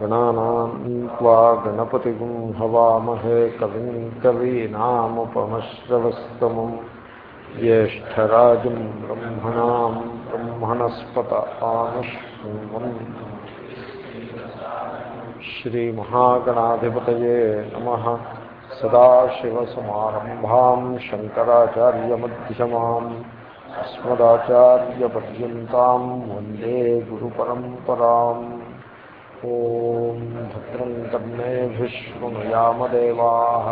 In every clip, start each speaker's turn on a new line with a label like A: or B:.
A: गणानान्त्वा गणपतिगुं हवामहे कविं कवीनामुपमश्रवस्तमम् ज्येष्ठराजं ब्रह्मणां ब्रह्मणस्पत आनुष्वन् श्रीमहागणाधिपतये नमः सदाशिवसमारम्भां शङ्कराचार्यमध्यमाम् अस्मदाचार्यपर्यन्तां वन्दे गुरुपरम्पराम् ॐ भद्रं कर्णेभिष्वनुयामदेवाः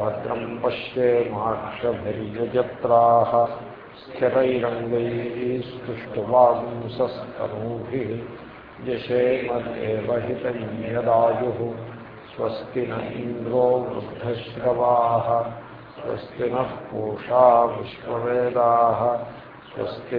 A: भद्रं पश्येमाक्षभिर्यजत्राः स्थिरैरङ्गैस्तुष्टुवांसस्तनूभिः यशेमदेवहितं यदायुः स्वस्ति न इन्द्रो वृद्धश्रवाः, स्वस्ति नः स्वस्ति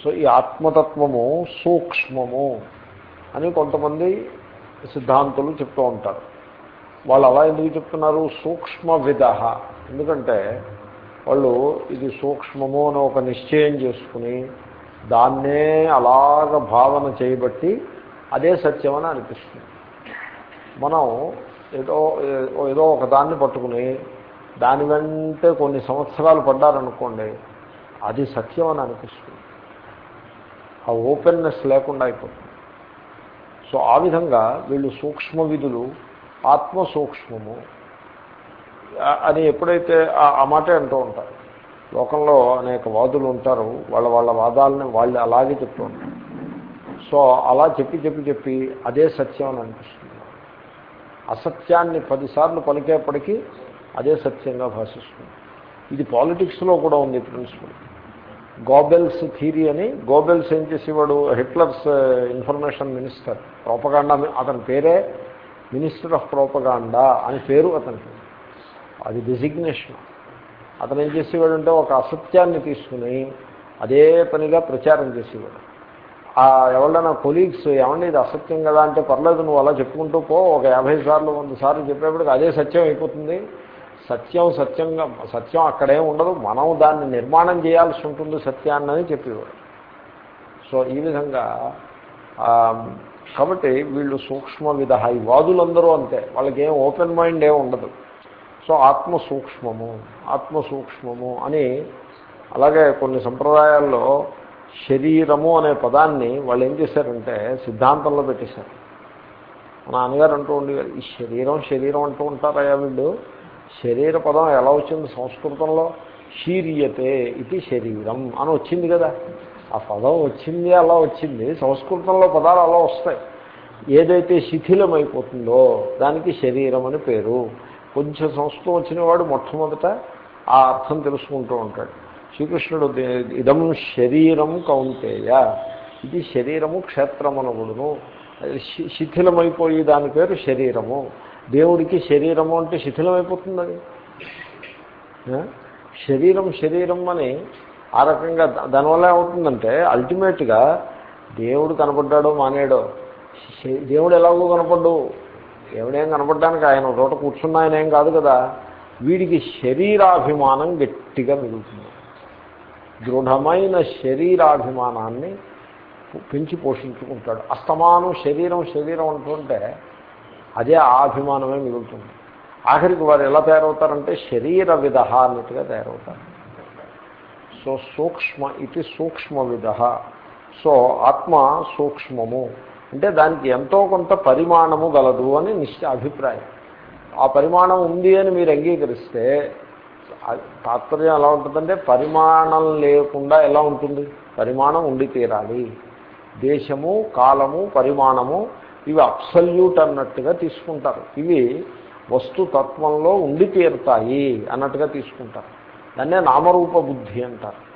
A: సో ఈ ఆత్మతత్వము సూక్ష్మము అని కొంతమంది సిద్ధాంతులు చెప్తూ ఉంటారు. వాళ్ళు అలా ఎందుకు చెప్తున్నారు? సూక్ష్మ విధ ఎందుకంటే వాళ్ళు ఇది సూక్ష్మము అని ఒక నిశ్చయం చేసుకుని దాన్నే అలాగ భావన చేయబట్టి అదే సత్యమని అనిపిస్తుంది. మనం ఏదో ఏదో ఒక దాన్ని పట్టుకుని దాని వెంటే కొన్ని సంవత్సరాలు పడ్డారనుకోండి అది సత్యం అని అనిపిస్తుంది. ఆ ఓపెన్నెస్ లేకుండా అయిపోతుంది. సో ఆ విధంగా వీళ్ళు సూక్ష్మ విధులు ఆత్మ సూక్ష్మము అని ఎప్పుడైతే ఆ మాటే అంటూ ఉంటారు. లోకంలో అనేక వాదులు ఉంటారు వాళ్ళ వాళ్ళ వాదాలని వాళ్ళు అలాగే చెప్తూ ఉంటారు. సో అలా చెప్పి చెప్పి చెప్పి అదే సత్యం అని అనిపిస్తుంది. అసత్యాన్ని పదిసార్లు పలికేపటికీ అదే సత్యంగా భాషిస్తుంది. ఇది పాలిటిక్స్లో కూడా ఉంది ప్రిన్సిపల్ గోబెల్స్ థీరీ అని గోబెల్స్ ఏం చేసేవాడు? హిట్లర్స్ ఇన్ఫర్మేషన్ మినిస్టర్ ప్రోపగాండా అతని పేరే మినిస్టర్ ఆఫ్ ప్రోపగాండా అని పేరు అతనికి అది డిజిగ్నేషన్ అతను ఏం చేసేవాడంటే ఒక అసత్యాన్ని తీసుకుని అదే పనిగా ప్రచారం చేసేవాడు. ఆ ఎవరైనా కొలీగ్స్ ఏమండి ఇది అసత్యం కదా అంటే పర్లేదు నువ్వు అలా చెప్పుకుంటూ పో ఒక యాభై సార్లు వంద సార్లు చెప్పేప్పటికి అదే సత్యం అయిపోతుంది. సత్యం సత్యంగా సత్యం అక్కడే ఉండదు మనం దాన్ని నిర్మాణం చేయాల్సి ఉంటుంది సత్యాన్నని చెప్పేవాడు. సో ఈ విధంగా కాబట్టి వీళ్ళు సూక్ష్మ విధ ఈ వాదులందరూ అంతే వాళ్ళకి ఏం ఓపెన్ మైండ్ ఏం ఉండదు. సో ఆత్మ సూక్ష్మము ఆత్మ సూక్ష్మము అని అలాగే కొన్ని సంప్రదాయాల్లో శరీరము అనే పదాన్ని వాళ్ళు ఏం చేశారంటే సిద్ధాంతంలో పెట్టేశారు. మా నాన్నగారు అంటూ ఉండేవారు ఈ శరీరం శరీరం అంటూ ఉంటారయ్యా వీళ్ళు? శరీర పదం ఎలా వచ్చింది సంస్కృతంలో? శీర్యతే ఇది శరీరం అని వచ్చింది కదా. ఆ పదం వచ్చింది అలా వచ్చింది. సంస్కృతంలో పదాలు అలా వస్తాయి. ఏదైతే శిథిలమైపోతుందో దానికి శరీరం అని పేరు. కొంచెం సంస్కృతం వచ్చిన వాడు మొట్టమొదట ఆ అర్థం తెలుసుకుంటూ ఉంటాడు. శ్రీకృష్ణుడు ఇదం శరీరం కౌంటేయ ఇది శరీరము క్షేత్రమనగుడును శిథిలమైపోయి దాని పేరు శరీరము. దేవుడికి శరీరము అంటే శిథిలమైపోతుంది అది శరీరం శరీరం అని ఆ రకంగా దానివల్ల ఏమవుతుందంటే అల్టిమేట్గా దేవుడు కనపడ్డాడో మానేడో దేవుడు ఎలాగో కనపడ్డు. దేవుడేం కనపడడానికి ఆయన చోట కూర్చున్న ఆయన ఏం కాదు కదా. వీడికి శరీరాభిమానం గట్టిగా మిగులుతుంది. దృఢమైన శరీరాభిమానాన్ని పెంచి పోషించుకుంటాడు. అస్తమానం శరీరం శరీరం అంటుంటే అదే ఆ అభిమానమే మిగులుతుంది. ఆఖరికి వారు ఎలా తయారవుతారంటే శరీర విధ అన్నట్టుగా తయారవుతారు. సో సూక్ష్మ ఇది సూక్ష్మ విధ సో ఆత్మ సూక్ష్మము. అంటే దానికి ఎంతో కొంత పరిమాణము గలదు అని నిశ్చ అభిప్రాయం. ఆ పరిమాణం ఉంది అని మీరు అంగీకరిస్తే తాత్పర్యం ఎలా ఉంటుందంటే పరిమాణం లేకుండా ఎలా ఉంటుంది? పరిమాణం ఉండి తీరాలి. దేశము కాలము పరిమాణము ఇవి అబ్సల్యూట్ అన్నట్టుగా తీసుకుంటారు. ఇవి వస్తుతత్వంలో ఉండి తీరుతాయి అన్నట్టుగా తీసుకుంటారు. దాన్నే నామరూప బుద్ధి అంటారు.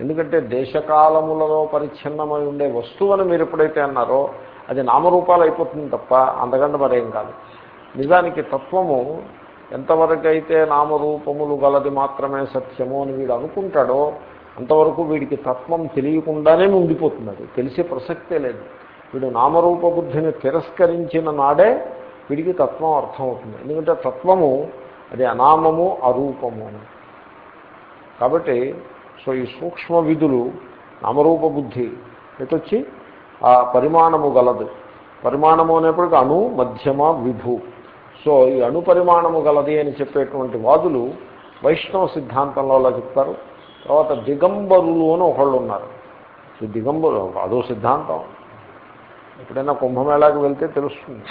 A: ఎందుకంటే దేశకాలములలో పరిచ్ఛిన్నమై ఉండే వస్తువుని మీరు ఎప్పుడైతే అన్నారో అది నామరూపాలు అయిపోతుంది తప్ప అంతకంటే మరేం కాదు. నిజానికి తత్వము ఎంతవరకైతే నామరూపములు గలది మాత్రమే సత్యము అని వీడు అనుకుంటాడో అంతవరకు వీడికి తత్వం తెలియకుండానే ఉండిపోతుంది అది. తెలిసే ప్రసక్తే లేదు. వీడు నామరూప బుద్ధిని తిరస్కరించిన నాడే వీడికి తత్వం అర్థమవుతుంది. ఎందుకంటే తత్వము అది అనామము అరూపము కాబట్టి సో ఈ సూక్ష్మ విధులు నామరూప బుద్ధి ఎటొచ్చి? ఆ పరిమాణము గలదు. పరిమాణము అనేప్పటికీ అణు మధ్యమ విభు. సో ఈ అణు పరిమాణము గలది అని చెప్పేటువంటి వాదులు వైష్ణవ సిద్ధాంతంలో అలా చెప్తారు. తర్వాత దిగంబరులు అని ఒకళ్ళు ఉన్నారు. దిగంబరు అదో సిద్ధాంతం. ఎప్పుడైనా కుంభమేళాకి వెళ్తే తెలుస్తుంది.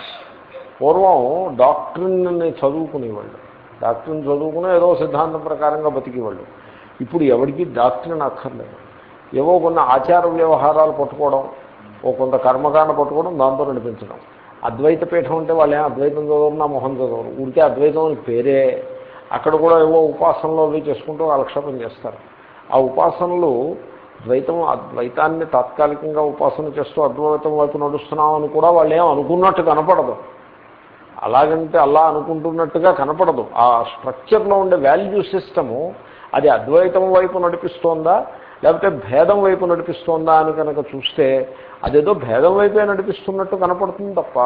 A: పూర్వం డాక్టర్ని చదువుకునేవాళ్ళు. డాక్టర్ని చదువుకునే ఏదో సిద్ధాంతం ప్రకారంగా బతికేవాళ్ళు. ఇప్పుడు ఎవరికి డాక్టర్ని అక్కర్లేదు. ఏవో కొన్ని ఆచార వ్యవహారాలు పట్టుకోవడం ఓ కొంత కర్మకాండ పట్టుకోవడం దాంతో నడిపించడం. అద్వైత పీఠం అంటే వాళ్ళు ఏం అద్వైతం చదవరు నా మొహం చదవరు. ఊరికే అద్వైతం అని పేరే. అక్కడ కూడా ఏవో ఉపాసనలు అవి చేసుకుంటూ అలక్షేపం చేస్తారు. ఆ ఉపాసనలు ద్వైతం అద్వైతాన్ని తాత్కాలికంగా ఉపాసన చేస్తూ అద్వైతం వైపు నడుస్తున్నాం అని కూడా వాళ్ళు ఏం అనుకున్నట్టు కనపడదు. అలాగంటే అలా అనుకుంటున్నట్టుగా కనపడదు. ఆ స్ట్రక్చర్లో ఉండే వాల్యూ సిస్టము అది అద్వైతం వైపు నడిపిస్తోందా లేకపోతే భేదం వైపు నడిపిస్తోందా అని కనుక చూస్తే అదేదో భేదం వైపే నడిపిస్తున్నట్టు కనపడుతుంది తప్ప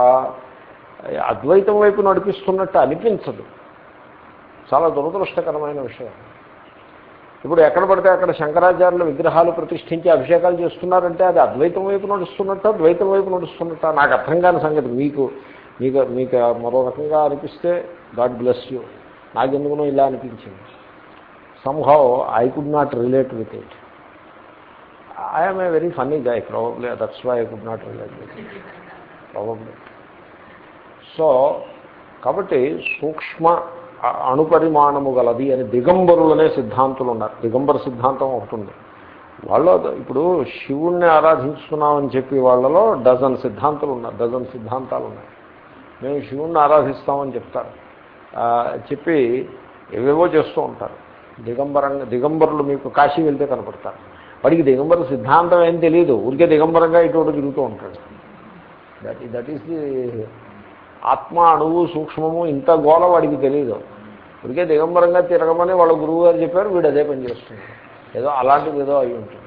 A: అద్వైతం వైపు నడిపిస్తున్నట్టు అనిపించదు. చాలా దురదృష్టకరమైన విషయం. ఇప్పుడు ఎక్కడ పడితే అక్కడ శంకరాచార్యుల విగ్రహాలు ప్రతిష్ఠించి అభిషేకాలు చేస్తున్నారంటే అది అద్వైతం వైపు నడుస్తున్నట్ట ద్వైతం వైపు నడుస్తున్నట్ట. నాకు అర్థం కాని సంగతి. మీకు మీకు మీకు మరో రకంగా అనిపిస్తే గాడ్ బ్లెస్ యూ నాకెందుకునో ఇలా అనిపించింది. Somehow I could not relate with it I'm a very funny guy probably that's why I could not relate with it probably so కాబట్టి సూక్ష్మ అణుపరిమాణము గలది అని దిగంబరులనే సిద్ధాంతులు ఉన్నారు దిగంబర సిద్ధాంతం ఒకటి ఉంది. వాళ్ళు ఇప్పుడు శివుణ్ణి ఆరాధిస్తున్నామని చెప్పి వాళ్ళలో డజన్ సిద్ధాంతులు ఉన్నారు. డజన్ సిద్ధాంతాలు ఉన్నాయి. మేము శివుణ్ణి ఆరాధిస్తామని చెప్తారు. చెప్పి ఏవేవో చేస్తూ ఉంటారు. దిగంబరంగా దిగంబరులు మీకు కాశీ వెళ్తే కనపడతారు. వాడికి దిగంబర సిద్ధాంతం ఏం తెలియదు ఊరికే దిగంబరంగా ఇటువంటి తిరుగుతూ ఉంటాడు. దట్ దట్ ఈస్ ది ఆత్మ అణువు సూక్ష్మము ఇంత గోళ వాడికి తెలియదు ఇప్పటికే దిగంబరంగా తిరగమని వాళ్ళ గురువు గారు చెప్పారు వీడు అదే పని చేస్తున్నాడు ఏదో అలాంటిది ఏదో అయి ఉంటుంది.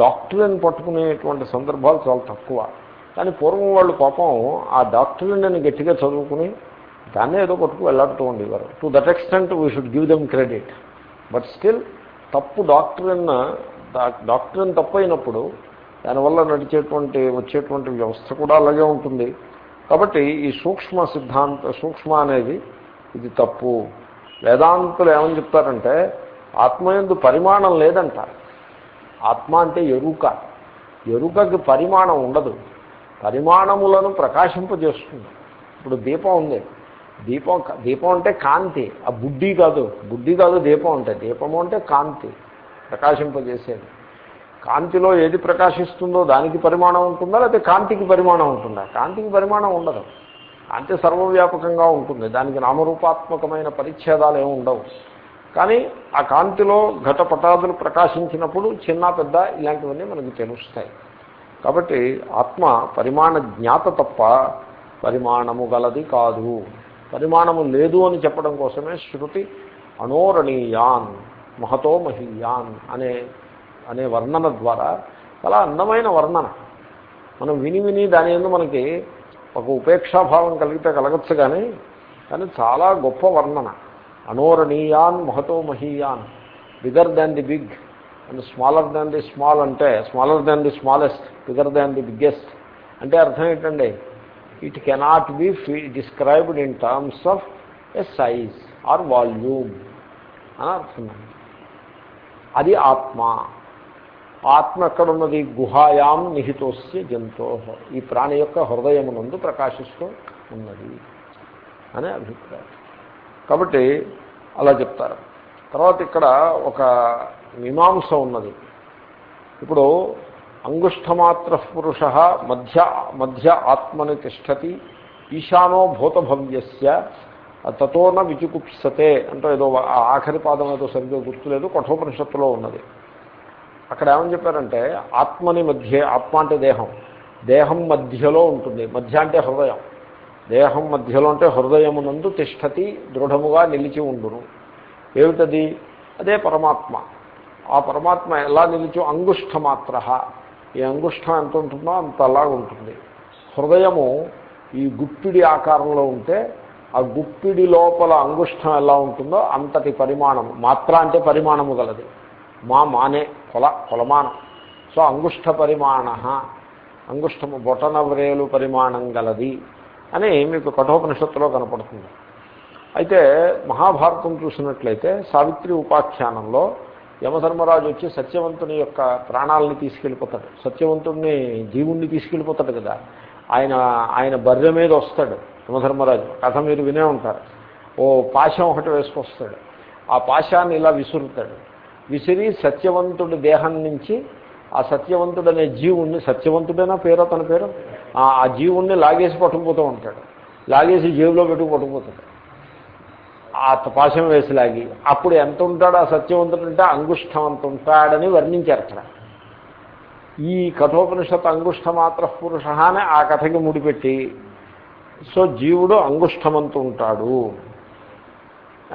A: డాక్టర్ని పట్టుకునేటువంటి సందర్భాలు చాలా తక్కువ. కానీ పూర్వం వాళ్ళు పాపం ఆ డాక్టర్లను గట్టిగా చదువుకుని దాన్నే ఏదో పట్టుకు వెళ్ళాడుతూ ఉండేవారు. To that extent we should give them credit but still తప్పు డాక్టరీన్ డాక్టర్ని తప్పు అయినప్పుడు దానివల్ల నడిచేటువంటి వచ్చేటువంటి వ్యవస్థ కూడా అలాగే ఉంటుంది. కాబట్టి ఈ సూక్ష్మ సిద్ధాంత సూక్ష్మ అనేది ఇది తప్పు. వేదాంతులు ఏమని చెప్తారంటే ఆత్మయందు పరిమాణం లేదంట ఆత్మ అంటే ఎరుక. ఎరుకకి పరిమాణం ఉండదు. పరిమాణములను ప్రకాశింపజేస్తుంది. ఇప్పుడు దీపం ఉంది. దీపం దీపం అంటే కాంతి. ఆ బుడ్డి కాదు. బుద్ధి కాదు దీపం అంటే. దీపము అంటే కాంతి. ప్రకాశింపజేసేది. కాంతిలో ఏది ప్రకాశిస్తుందో దానికి పరిమాణం ఉంటుందా? లేకపోతే కాంతికి పరిమాణం ఉంటుందా? కాంతికి పరిమాణం ఉండదు. అంతే సర్వవ్యాపకంగా ఉంటుంది. దానికి నామరూపాత్మకమైన పరిచ్ఛేదాలు ఏమి ఉండవు. కానీ ఆ కాంతిలో ఘటపటాదులు ప్రకాశించినప్పుడు చిన్న పెద్ద ఇలాంటివన్నీ మనకి తెలుస్తాయి. కాబట్టి ఆత్మ పరిమాణ జ్ఞాత తప్ప పరిమాణము గలది కాదు. పరిమాణము లేదు అని చెప్పడం కోసమే శృతి అనోరణీయాన్ మహతో మహీయాన్ అనే అనే వర్ణన ద్వారా చాలా అందమైన వర్ణన. మనం విని విని దాని ఎందుకు మనకి ఒక ఉపేక్షాభావం కలిగితే కలగచ్చు కానీ కానీ చాలా గొప్ప వర్ణన. అనోరణీయాన్ మహతో మహీయాన్. Bigger than the big. And smaller than the small అంటే smaller than the smallest bigger than the biggest. అంటే అర్థం ఏంటండి? It cannot be described in terms of a size or volume. అని అర్థం. అది ఆత్మ. ఆత్మ ఎక్కడున్నది? గుహాయాం నిహితోస్య జంతో. ఈ ప్రాణి యొక్క హృదయమునందు ప్రకాశిస్తూ ఉన్నది అనే అభిప్రాయం. కాబట్టి అలా చెప్తారు. తర్వాత ఇక్కడ ఒక మీమాంస ఉన్నది. ఇప్పుడు అంగుష్ఠమాత్ర పురుష మధ్య మధ్య ఆత్మని తిష్టతి ఈశానో భూతభవ్యస్య తతోన విచుకుప్సతే అంటే ఏదో ఆఖరి పాదం ఏదో సరిగ్గా గుర్తులేదు కఠోపనిషత్తులో ఉన్నది. అక్కడ ఏమని చెప్పారంటే ఆత్మని మధ్య ఆత్మ అంటే దేహం. దేహం మధ్యలో ఉంటుంది. మధ్య అంటే హృదయం. దేహం మధ్యలో అంటే హృదయమునందు తిష్టతి దృఢముగా నిలిచి ఉండును. ఏమిటది? అదే పరమాత్మ. ఆ పరమాత్మ ఎలా నిలిచి అంగుష్ఠమాత్ర ఈ అంగుష్ఠం ఎంత ఉంటుందో అంతలా ఉంటుంది. హృదయము ఈ గుప్పిడి ఆకారంలో ఉంటే ఆ గుప్పిడి లోపల అంగుష్ఠం ఎలా ఉంటుందో అంతటి పరిమాణము. మాత్ర అంటే పరిమాణము గలది. మా మానే కొల కొలమానం సో అంగుష్ఠ పరిమాణ అంగుష్టము బొటన వ్రేలు పరిమాణం గలది అని మీకు కఠోపనిషత్తులో కనపడుతుంది. అయితే మహాభారతం చూసినట్లయితే సావిత్రి ఉపాఖ్యానంలో యమధర్మరాజు వచ్చి సత్యవంతుని యొక్క ప్రాణాలని తీసుకెళ్ళిపోతాడు. సత్యవంతుడిని జీవుణ్ణి తీసుకెళ్ళిపోతాడు కదా. ఆయన ఆయన బర్రె మీద వస్తాడు యమధర్మరాజు. కథ మీరు వినే ఉంటారు. ఓ పాశం ఒకటి వేసుకొస్తాడు. ఆ పాశాన్ని ఇలా విసురుతాడు. విసిరి సత్యవంతుడి దేహం నుంచి ఆ సత్యవంతుడు అనే జీవుణ్ణి సత్యవంతుడైనా పేరు తన పేరు? ఆ జీవుణ్ణి లాగేసి పట్టుకుపోతూ ఉంటాడు. లాగేసి జేబులో పెట్టుకు పట్టుకుపోతాడు. ఆ పాశం వేసి లాగి అప్పుడు ఎంత ఉంటాడో ఆ సత్యవంతుడు అంటే అంగుష్టం అంత ఉంటాడని వర్ణించారు అక్కడ. ఈ కఠోపనిషత్ అంగుష్ట మాత్ర పురుష అని ఆ కథకి ముడిపెట్టి సో జీవుడు అంగుష్టమంతు ఉంటాడు.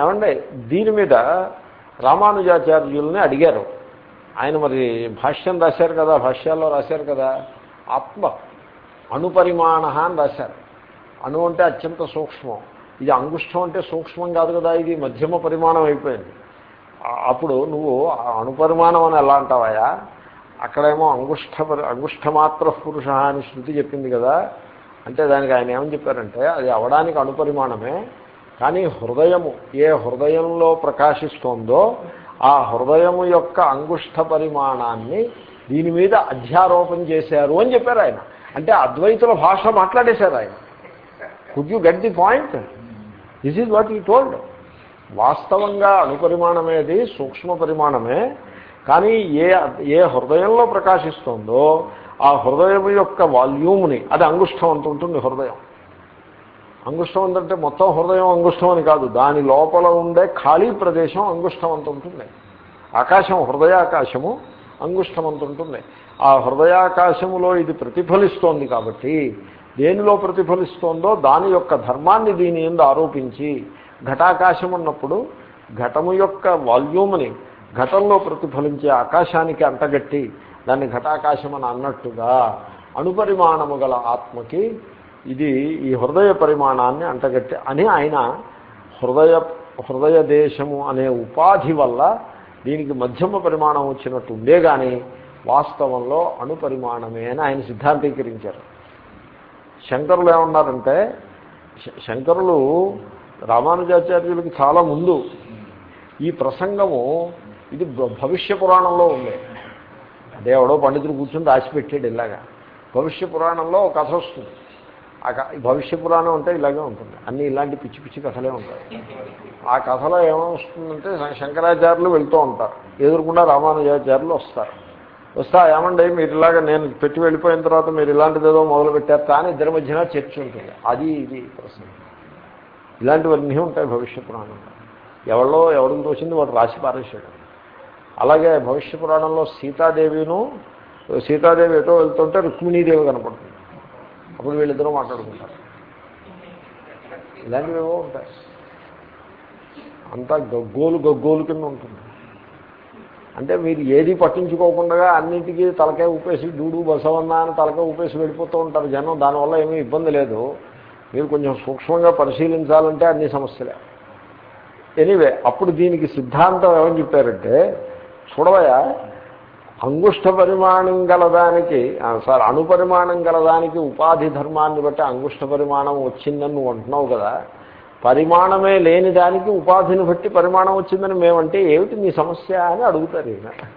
A: ఏమండి? దీని మీద రామానుజాచార్యుల్ని అడిగారు. ఆయన మరి భాష్యం రాశారు కదా భాష్యాల్లో రాశారు కదా. ఆత్మ అణుపరిమాణ అని రాశారు. అణు అంటే అత్యంత సూక్ష్మం. ఇది అంగుష్టం అంటే సూక్ష్మం కాదు కదా ఇది మధ్యమ పరిమాణం అయిపోయింది. అప్పుడు నువ్వు అణుపరిమాణం అని ఎలా అంటావాయా అక్కడేమో అంగుష్ట అంగుష్టమాత్ర పురుష అని శృతి చెప్పింది కదా. అంటే దానికి ఆయన ఏమని చెప్పారంటే అది అవడానికి అణుపరిమాణమే కానీ హృదయము ఏ హృదయంలో ప్రకాశిస్తోందో ఆ హృదయము యొక్క అంగుష్ట పరిమాణాన్ని దీని మీద అధ్యారోపణ చేశారు అని చెప్పారు ఆయన. అంటే అద్వైతుల భాష మాట్లాడేశారు ఆయన. Could you get the point this is what you told వాస్తవంగా అణుపరిమాణమేది సూక్ష్మ పరిమాణమే. కానీ ఏ ఏ హృదయంలో ప్రకాశిస్తుందో ఆ హృదయం యొక్క వాల్యూమ్ని అది అంగుష్టం అంత ఉంటుంది హృదయం. అంగుష్టం అంటే మొత్తం హృదయం అంగుష్టం అని కాదు. దాని లోపల ఉండే ఖాళీ ప్రదేశం అంగుష్టం అంత ఉంటుంది ఆకాశం హృదయాకాశము అంగుష్టం అంత ఉంటుంది ఆ హృదయాకాశములో ఇది ప్రతిఫలిస్తోంది కాబట్టి దేనిలో ప్రతిఫలిస్తోందో దాని యొక్క ధర్మాన్ని దీని ఎందు ఆరోపించి ఘటాకాశం ఉన్నప్పుడు ఘటము యొక్క వాల్యూమ్ని ఘటంలో ప్రతిఫలించే ఆకాశానికి అంటగట్టి దాన్ని ఘటాకాశం అని అన్నట్టుగా అణుపరిమాణము గల ఆత్మకి ఇది ఈ హృదయ పరిమాణాన్ని అంటగట్టి అని ఆయన హృదయ హృదయ దేశము అనే ఉపాధి వల్ల దీనికి మధ్యమ పరిమాణం వచ్చినట్టు ఉండే కానీ వాస్తవంలో అణుపరిమాణమే అని ఆయన సిద్ధాంతీకరించారు. శంకరులు ఏమన్నారంటే శంకరులు రామానుజాచార్యులకి చాలా ముందు ఈ ప్రసంగము ఇది భవిష్య పురాణంలో ఉంది. అదే ఎవడో పండితులు కూర్చొని రాసిపెట్టాడు ఇలాగా. భవిష్య పురాణంలో ఒక కథ వస్తుంది. భవిష్య పురాణం అంటే ఇలాగే ఉంటుంది. అన్నీ ఇలాంటి పిచ్చి పిచ్చి కథలే ఉంటాయి. ఆ కథలో ఏమొస్తుందంటే శంకరాచార్యులు వెళ్తూ ఉంటారు. ఎదురుకుండా రామానుజాచార్యులు వస్తారు. వస్తా ఏమండి మీరు ఇలాగ నేను పెట్టి వెళ్ళిపోయిన తర్వాత మీరు ఇలాంటిది ఏదో మొదలు పెట్టారు కానీ ఇద్దరి మధ్యన చర్చ ఉంటుంది. అది ఇది ప్రశ్న. ఇలాంటివన్నీ ఉంటాయి భవిష్య పురాణం ఎవరిలో ఎవరికి తోచింది వాడు రాసి పారేసాడు అలాగే భవిష్య పురాణంలో సీతాదేవిను సీతాదేవి ఎటో వెళ్తుంటే రుక్మిణీదేవి కనపడుతుంది. అప్పుడు వీళ్ళిద్దరూ మాట్లాడుకుంటారు. ఇలాంటివేవో ఉంటాయి. అంతా గగ్గోలు గగ్గోలు కింద ఉంటుంది. అంటే మీరు ఏది పట్టించుకోకుండా అన్నింటికీ తలకాయ ఊపేసి డూడు బసవన్న అని తలకాయ ఊపేసి వెళ్ళిపోతూ ఉంటారు జనం. దానివల్ల ఏమీ ఇబ్బంది లేదు. మీరు కొంచెం సూక్ష్మంగా పరిశీలించాలంటే అన్ని సమస్యలే. ఎనీవే అప్పుడు దీనికి సిద్ధాంతం ఏమని చెప్పారంటే చూడవయా అంగుష్ట పరిమాణం గలదానికి సార్ అణుపరిమాణం గలదానికి ఉపాధి ధర్మాన్ని బట్టి అంగుష్ట పరిమాణం వచ్చిందని నువ్వు అంటున్నావు కదా. పరిమాణమే లేని దానికి ఉపాధిని బట్టి పరిమాణం వచ్చిందని మేమంటే ఏమిటి నీ సమస్య అని అడుగుతారు ఈయన.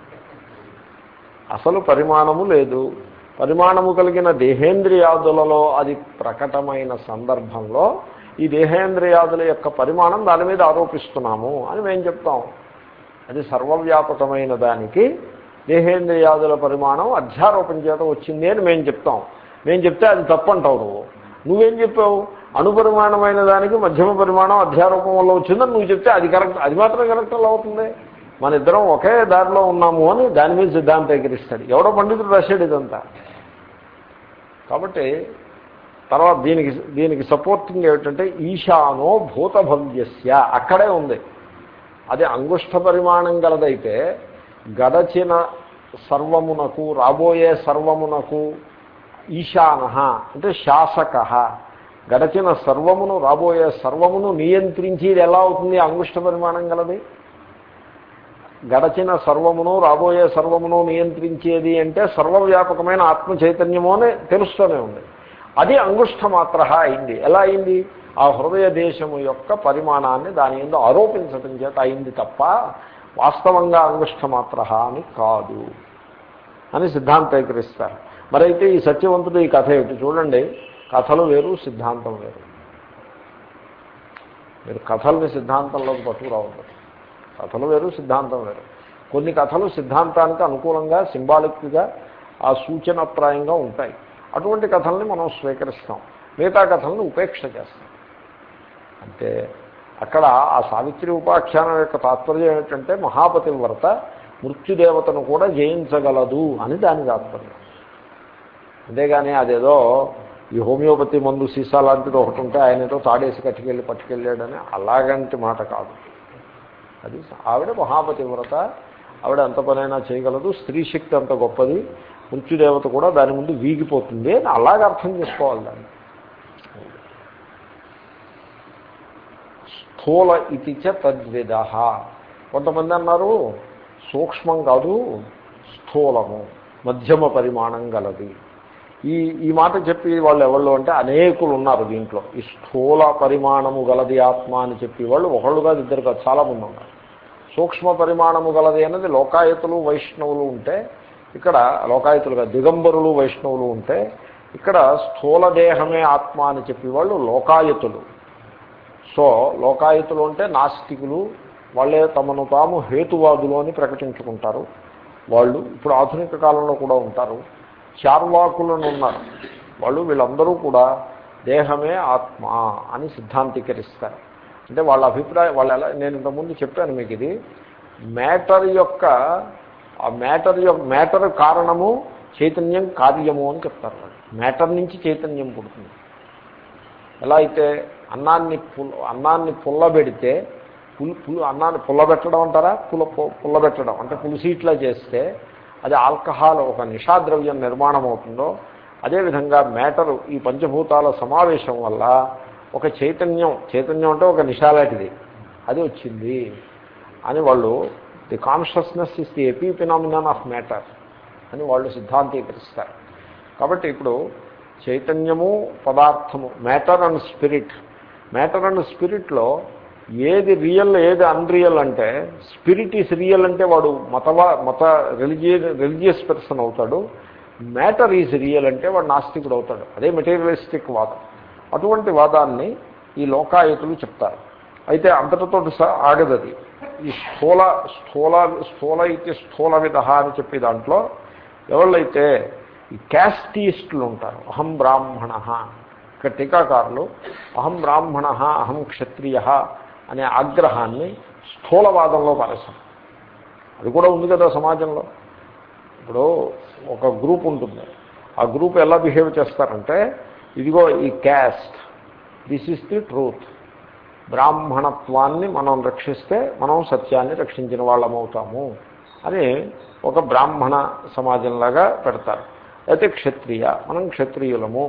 A: అసలు పరిమాణము లేదు. పరిమాణము కలిగిన దేహేంద్రియాదులలో అది ప్రకటమైన సందర్భంలో ఈ దేహేంద్రియాదుల యొక్క పరిమాణం దాని మీద ఆరోపిస్తున్నాము అని మేము చెప్తాం. అది సర్వవ్యాపకమైన దానికి దేహేంద్రియాదుల పరిమాణం అధ్యారోపణ చేత వచ్చింది అని మేము చెప్తాం. మేము చెప్తే అది తప్పంటావు నువ్వు. నువ్వేం చెప్పావు? అణుపరిమాణమైన దానికి మధ్యమ పరిమాణం అధ్యారూపం వల్ల వచ్చిందని నువ్వు చెప్తే అది కరెక్ట్ అది మాత్రం కరెక్ట్ అలా అవుతుంది. మన ఇద్దరం ఒకే దారిలో ఉన్నాము అని దాని మీద సిద్ధాంతం ఎగిరిస్తాడు. ఎవడో పండితుడు రాశాడు ఇదంతా. కాబట్టి తర్వాత దీనికి దీనికి సపోర్టింగ్ ఏమిటంటే ఈశానో భూతభవ్యస్య. అక్కడే ఉంది. అది అంగుష్ట పరిమాణం గలదైతే గడచిన సర్వమునకు రాబోయే సర్వమునకు ఈశాన అంటే శాసక. గడచిన సర్వమును రాబోయే సర్వమును నియంత్రించేది ఎలా అవుతుంది? అంగుష్ట పరిమాణం గలది. గడచిన సర్వమును రాబోయే సర్వమును నియంత్రించేది అంటే సర్వవ్యాపకమైన ఆత్మ చైతన్యము అని తెలుస్తూనే ఉంది. అది అంగుష్ట మాత్ర అయింది. ఎలా అయింది? ఆ హృదయ దేశము యొక్క పరిమాణాన్ని దాని ఎందు ఆరోపించడం చేత అయింది తప్ప వాస్తవంగా అంగుష్ట మాత్ర అని కాదు అని సిద్ధాంతీకరిస్తారు. మరైతే ఈ సత్యవంతుడు ఈ కథ ఏమిటి? చూడండి కథలు వేరు సిద్ధాంతం వేరు. మీరు కథల్ని సిద్ధాంతంలోకి పట్టుకురావద్దు. కథలు వేరు సిద్ధాంతం వేరు. కొన్ని కథలు సిద్ధాంతానికి అనుకూలంగా సింబాలిక్గా ఆ సూచనప్రాయంగా ఉంటాయి. అటువంటి కథల్ని మనం స్వీకరిస్తాం. మిగతా కథలను ఉపేక్ష చేస్తాం. అంటే అక్కడ ఆ సావిత్రి ఉపాఖ్యానం యొక్క తాత్పర్యం ఏమిటంటే మహాపతి వ్రత మృత్యుదేవతను కూడా జయించగలదు అని దాని తాత్పర్యం. అంతేగాని అదేదో ఈ హోమియోపతి మందు సీసా లాంటిది ఒకటి ఉంటే ఆయన ఏదో తాడేసి కట్టుకెళ్ళి పట్టుకెళ్ళాడని అలాగంటి మాట కాదు. అది ఆవిడ మహాపతి వ్రత ఆవిడ ఎంత పనైనా చేయగలదు స్త్రీ శక్తి అంత గొప్పది మృత్యుదేవత కూడా దాని ముందు వీగిపోతుంది అని అలాగే అర్థం చేసుకోవాలి దాన్ని. స్థూల ఇతిచ తద్విద. కొంతమంది అన్నారు సూక్ష్మం కాదు స్థూలము మధ్యమ పరిమాణం గలది. ఈ ఈ మాట చెప్పి వాళ్ళు ఎవళ్ళు అంటే అనేకులు ఉన్నారు దీంట్లో. ఈ స్థూల పరిమాణము గలది ఆత్మ అని చెప్పి వాళ్ళు ఒకళ్ళు కాదు ఇద్దరు కాదు చాలామంది ఉన్నారు. సూక్ష్మ పరిమాణము గలది అన్నది లోకాయతులు వైష్ణవులు ఉంటే ఇక్కడ లోకాయతులుగా దిగంబరులు వైష్ణవులు ఉంటే ఇక్కడ స్థూల దేహమే ఆత్మ అని చెప్పి వాళ్ళు లోకాయతులు. సో లోకాయతులు అంటే నాస్తికులు వాళ్ళే తమను తాము హేతువాదులు అని ప్రకటించుకుంటారు. వాళ్ళు ఇప్పుడు ఆధునిక కాలంలో కూడా ఉంటారు. చార్వాకులను ఉన్నారు. వాళ్ళు వీళ్ళందరూ కూడా దేహమే ఆత్మ అని సిద్ధాంతీకరిస్తారు. అంటే వాళ్ళ అభిప్రాయం వాళ్ళు ఎలా నేను ఇంతకుముందు చెప్పాను మీకు ఇది. మ్యాటర్ యొక్క ఆ మ్యాటర్ యొక్క మ్యాటర్ కారణము చైతన్యం కార్యము అని చెప్తారు మ్యాటర్ నుంచి చైతన్యం పుడుతుంది. ఎలా అయితే అన్నాన్ని పుల్ అన్నాన్ని పుల్లబెడితే పుల్ పుల్ అన్నాన్ని పుల్లబెట్టడం అంటారా? పుల్ల పుల్లబెట్టడం. అంటే పులిసీట్లా చేస్తే అది ఆల్కహాల్ ఒక నిషాద్రవ్యం నిర్మాణం అవుతుందో అదేవిధంగా మ్యాటరు ఈ పంచభూతాల సమావేశం వల్ల ఒక చైతన్యం చైతన్యం అంటే ఒక నిషాలాంటిది అది వచ్చింది అని వాళ్ళు the consciousness is the epiphenomenon of matter అని వాళ్ళు సిద్ధాంతీకరిస్తారు. కాబట్టి ఇప్పుడు చైతన్యము పదార్థము matter and spirit matter and స్పిరిట్లో ఏది రియల్ ఏది అన్రియల్ అంటే స్పిరిట్ ఈస్ రియల్ అంటే వాడు మతవా మత రిలిజియస్ రిలీజియస్ పర్సన్ అవుతాడు. మ్యాటర్ ఈజ్ రియల్ అంటే వాడు నాస్తికుడు అవుతాడు. అదే మెటీరియలిస్టిక్ వాదం. అటువంటి వాదాన్ని ఈ లోకాయతులు చెప్తారు. అయితే అంతటితో ఆగదది ఈ స్థూల స్థూల స్థూల అయితే స్థూల విధ అని చెప్పే దాంట్లో ఎవళ్ళైతే ఈ క్యాస్టీస్టులు ఉంటారు అహం బ్రాహ్మణ ఇక్కడ టీకాకారులు అహం బ్రాహ్మణ అహం క్షత్రియ అనే ఆగ్రహాన్ని స్థూలవాదంలో పారేస్తాం అది కూడా ఉంది కదా సమాజంలో. ఇప్పుడు ఒక గ్రూప్ ఉంటుంది. ఆ గ్రూప్ ఎలా బిహేవ్ చేస్తారంటే ఇదిగో ఈ caste this is the truth. బ్రాహ్మణత్వాన్ని మనం రక్షిస్తే మనం సత్యాన్ని రక్షించిన వాళ్ళం అవుతాము అని ఒక బ్రాహ్మణ సమాజంలాగా పెడతారు. అయితే క్షత్రియ మనం క్షత్రియులము.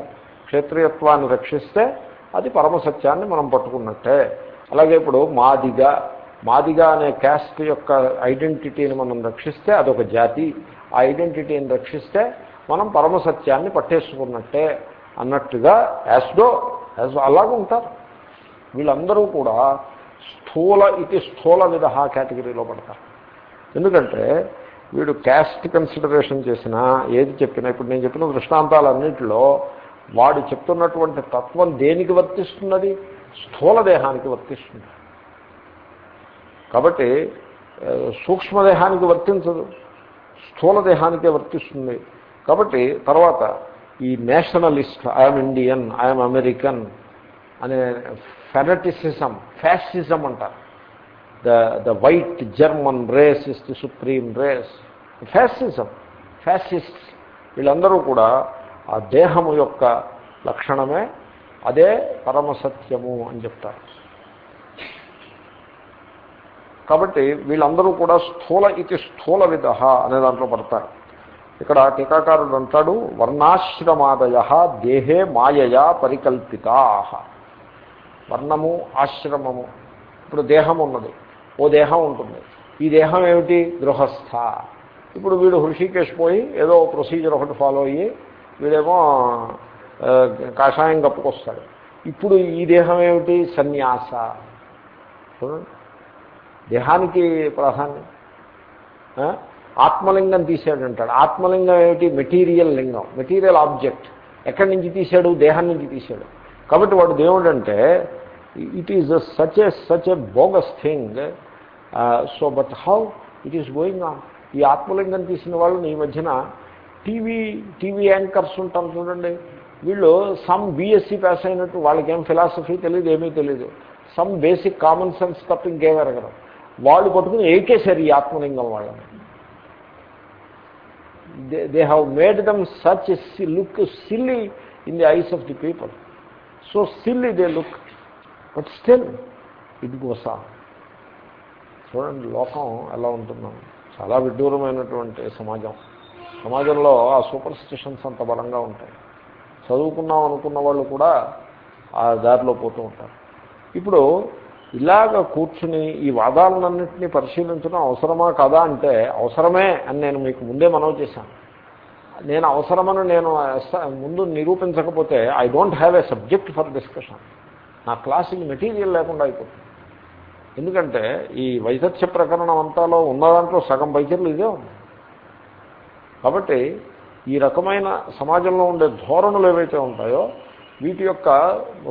A: క్షేత్రియత్వాన్ని రక్షిస్తే అది పరమసత్యాన్ని మనం పట్టుకున్నట్టే. అలాగే ఇప్పుడు మాదిగా మాదిగా అనే క్యాస్ట్ యొక్క ఐడెంటిటీని మనం రక్షిస్తే అదొక జాతి. ఆ ఐడెంటిటీని రక్షిస్తే మనం పరమసత్యాన్ని పట్టేసుకున్నట్టే అన్నట్టుగా యాస్డో యాజ్ అలాగే ఉంటారు. వీళ్ళందరూ కూడా స్థూల ఇది స్థూల విధ కేటగిరీలో పడతారు. ఎందుకంటే వీడు క్యాస్ట్ కన్సిడరేషన్ చేసినా ఏది చెప్పినా ఇప్పుడు నేను చెప్పిన దృష్టాంతాలన్నింటిలో వాడు చెప్తున్నటువంటి తత్వం దేనికి వర్తిస్తున్నది? స్థూలదేహానికి వర్తిస్తుంది. కాబట్టి సూక్ష్మదేహానికి వర్తించదు. స్థూలదేహానికే వర్తిస్తుంది. కాబట్టి తర్వాత ఈ nationalist I'm Indian I'm American అనే ఫెనటిసిజం ఫ్యాసిజం అంటారు. The the white German race is the supreme race fascism fascist వీళ్ళందరూ కూడా ఆ దేహము యొక్క లక్షణమే అదే పరమసత్యము అని చెప్తారు. కాబట్టి వీళ్ళందరూ కూడా స్థూల ఇది స్థూల విధ అనే దాంట్లో పడతారు. ఇక్కడ టీకాకారుడు అంటాడు వర్ణాశ్రమాదయ దేహే మాయయా పరికల్పితా. వర్ణము ఆశ్రమము ఇప్పుడు దేహం ఉన్నది ఓ దేహం ఉంటుంది. ఈ దేహం ఏమిటి? గృహస్థ. ఇప్పుడు వీడు హృషికేష్ పోయి ఏదో ప్రొసీజర్ ఒకటి ఫాలో అయ్యి వీడేమో కాషాయం కప్పుకొస్తాడు. ఇప్పుడు ఈ దేహం ఏమిటి? సన్యాస. దేహానికి ప్రాధాన్యం. ఆత్మలింగం తీసాడంటాడు. ఆత్మలింగం ఏమిటి? మెటీరియల్ లింగం. Material object. ఎక్కడి నుంచి తీశాడు? దేహం నుంచి తీశాడు. కాబట్టి వాడు దేవుడు అంటే it is such a such a bogus thing so but how it is going on ఈ ఆత్మలింగం తీసిన వాళ్ళని ఈ మధ్యన టీవీ టీవీ యాంకర్స్ ఉంటాం చూడండి. వీళ్ళు సమ్ బీఎస్సీ పాస్ అయినట్టు వాళ్ళకేం ఫిలాసఫీ తెలియదు ఏమీ తెలియదు సమ్ బేసిక్ కామన్ సెన్స్ తప్ప ఇంకేం ఎరగరు వాళ్ళు పట్టుకుని ఏకేశారు ఈ ఆత్మలింగం వాళ్ళని. They have made them such look silly in the eyes of the people so silly they look but still it goes చూడండి లోకం ఎలా ఉంటుందో. చాలా విడ్డూరమైనటువంటి సమాజం. సమాజంలో ఆ సూపర్ స్టిషన్స్ అంత బలంగా ఉంటాయి. చదువుకున్నాం అనుకున్న వాళ్ళు కూడా ఆ దారిలో పోతూ ఉంటారు. ఇప్పుడు ఇలాగ కూర్చుని ఈ వాదాలన్నింటినీ పరిశీలించడం అవసరమా కదా అంటే అవసరమే అని నేను మీకు ముందే మనవి చేశాను. నేను అవసరమని నేను ముందు నిరూపించకపోతే I don't have a subject for discussion నా క్లాసుకి మెటీరియల్ లేకుండా అయిపోతుంది. ఎందుకంటే ఈ వైసత్య ప్రకరణం అంతాలో ఉన్న దాంట్లో సగం వైద్యులు ఇదే ఉంది కాబట్టి ఈ రకమైన సమాజంలో ఉండే ధోరణులు ఏవైతే ఉంటాయో వీటి యొక్క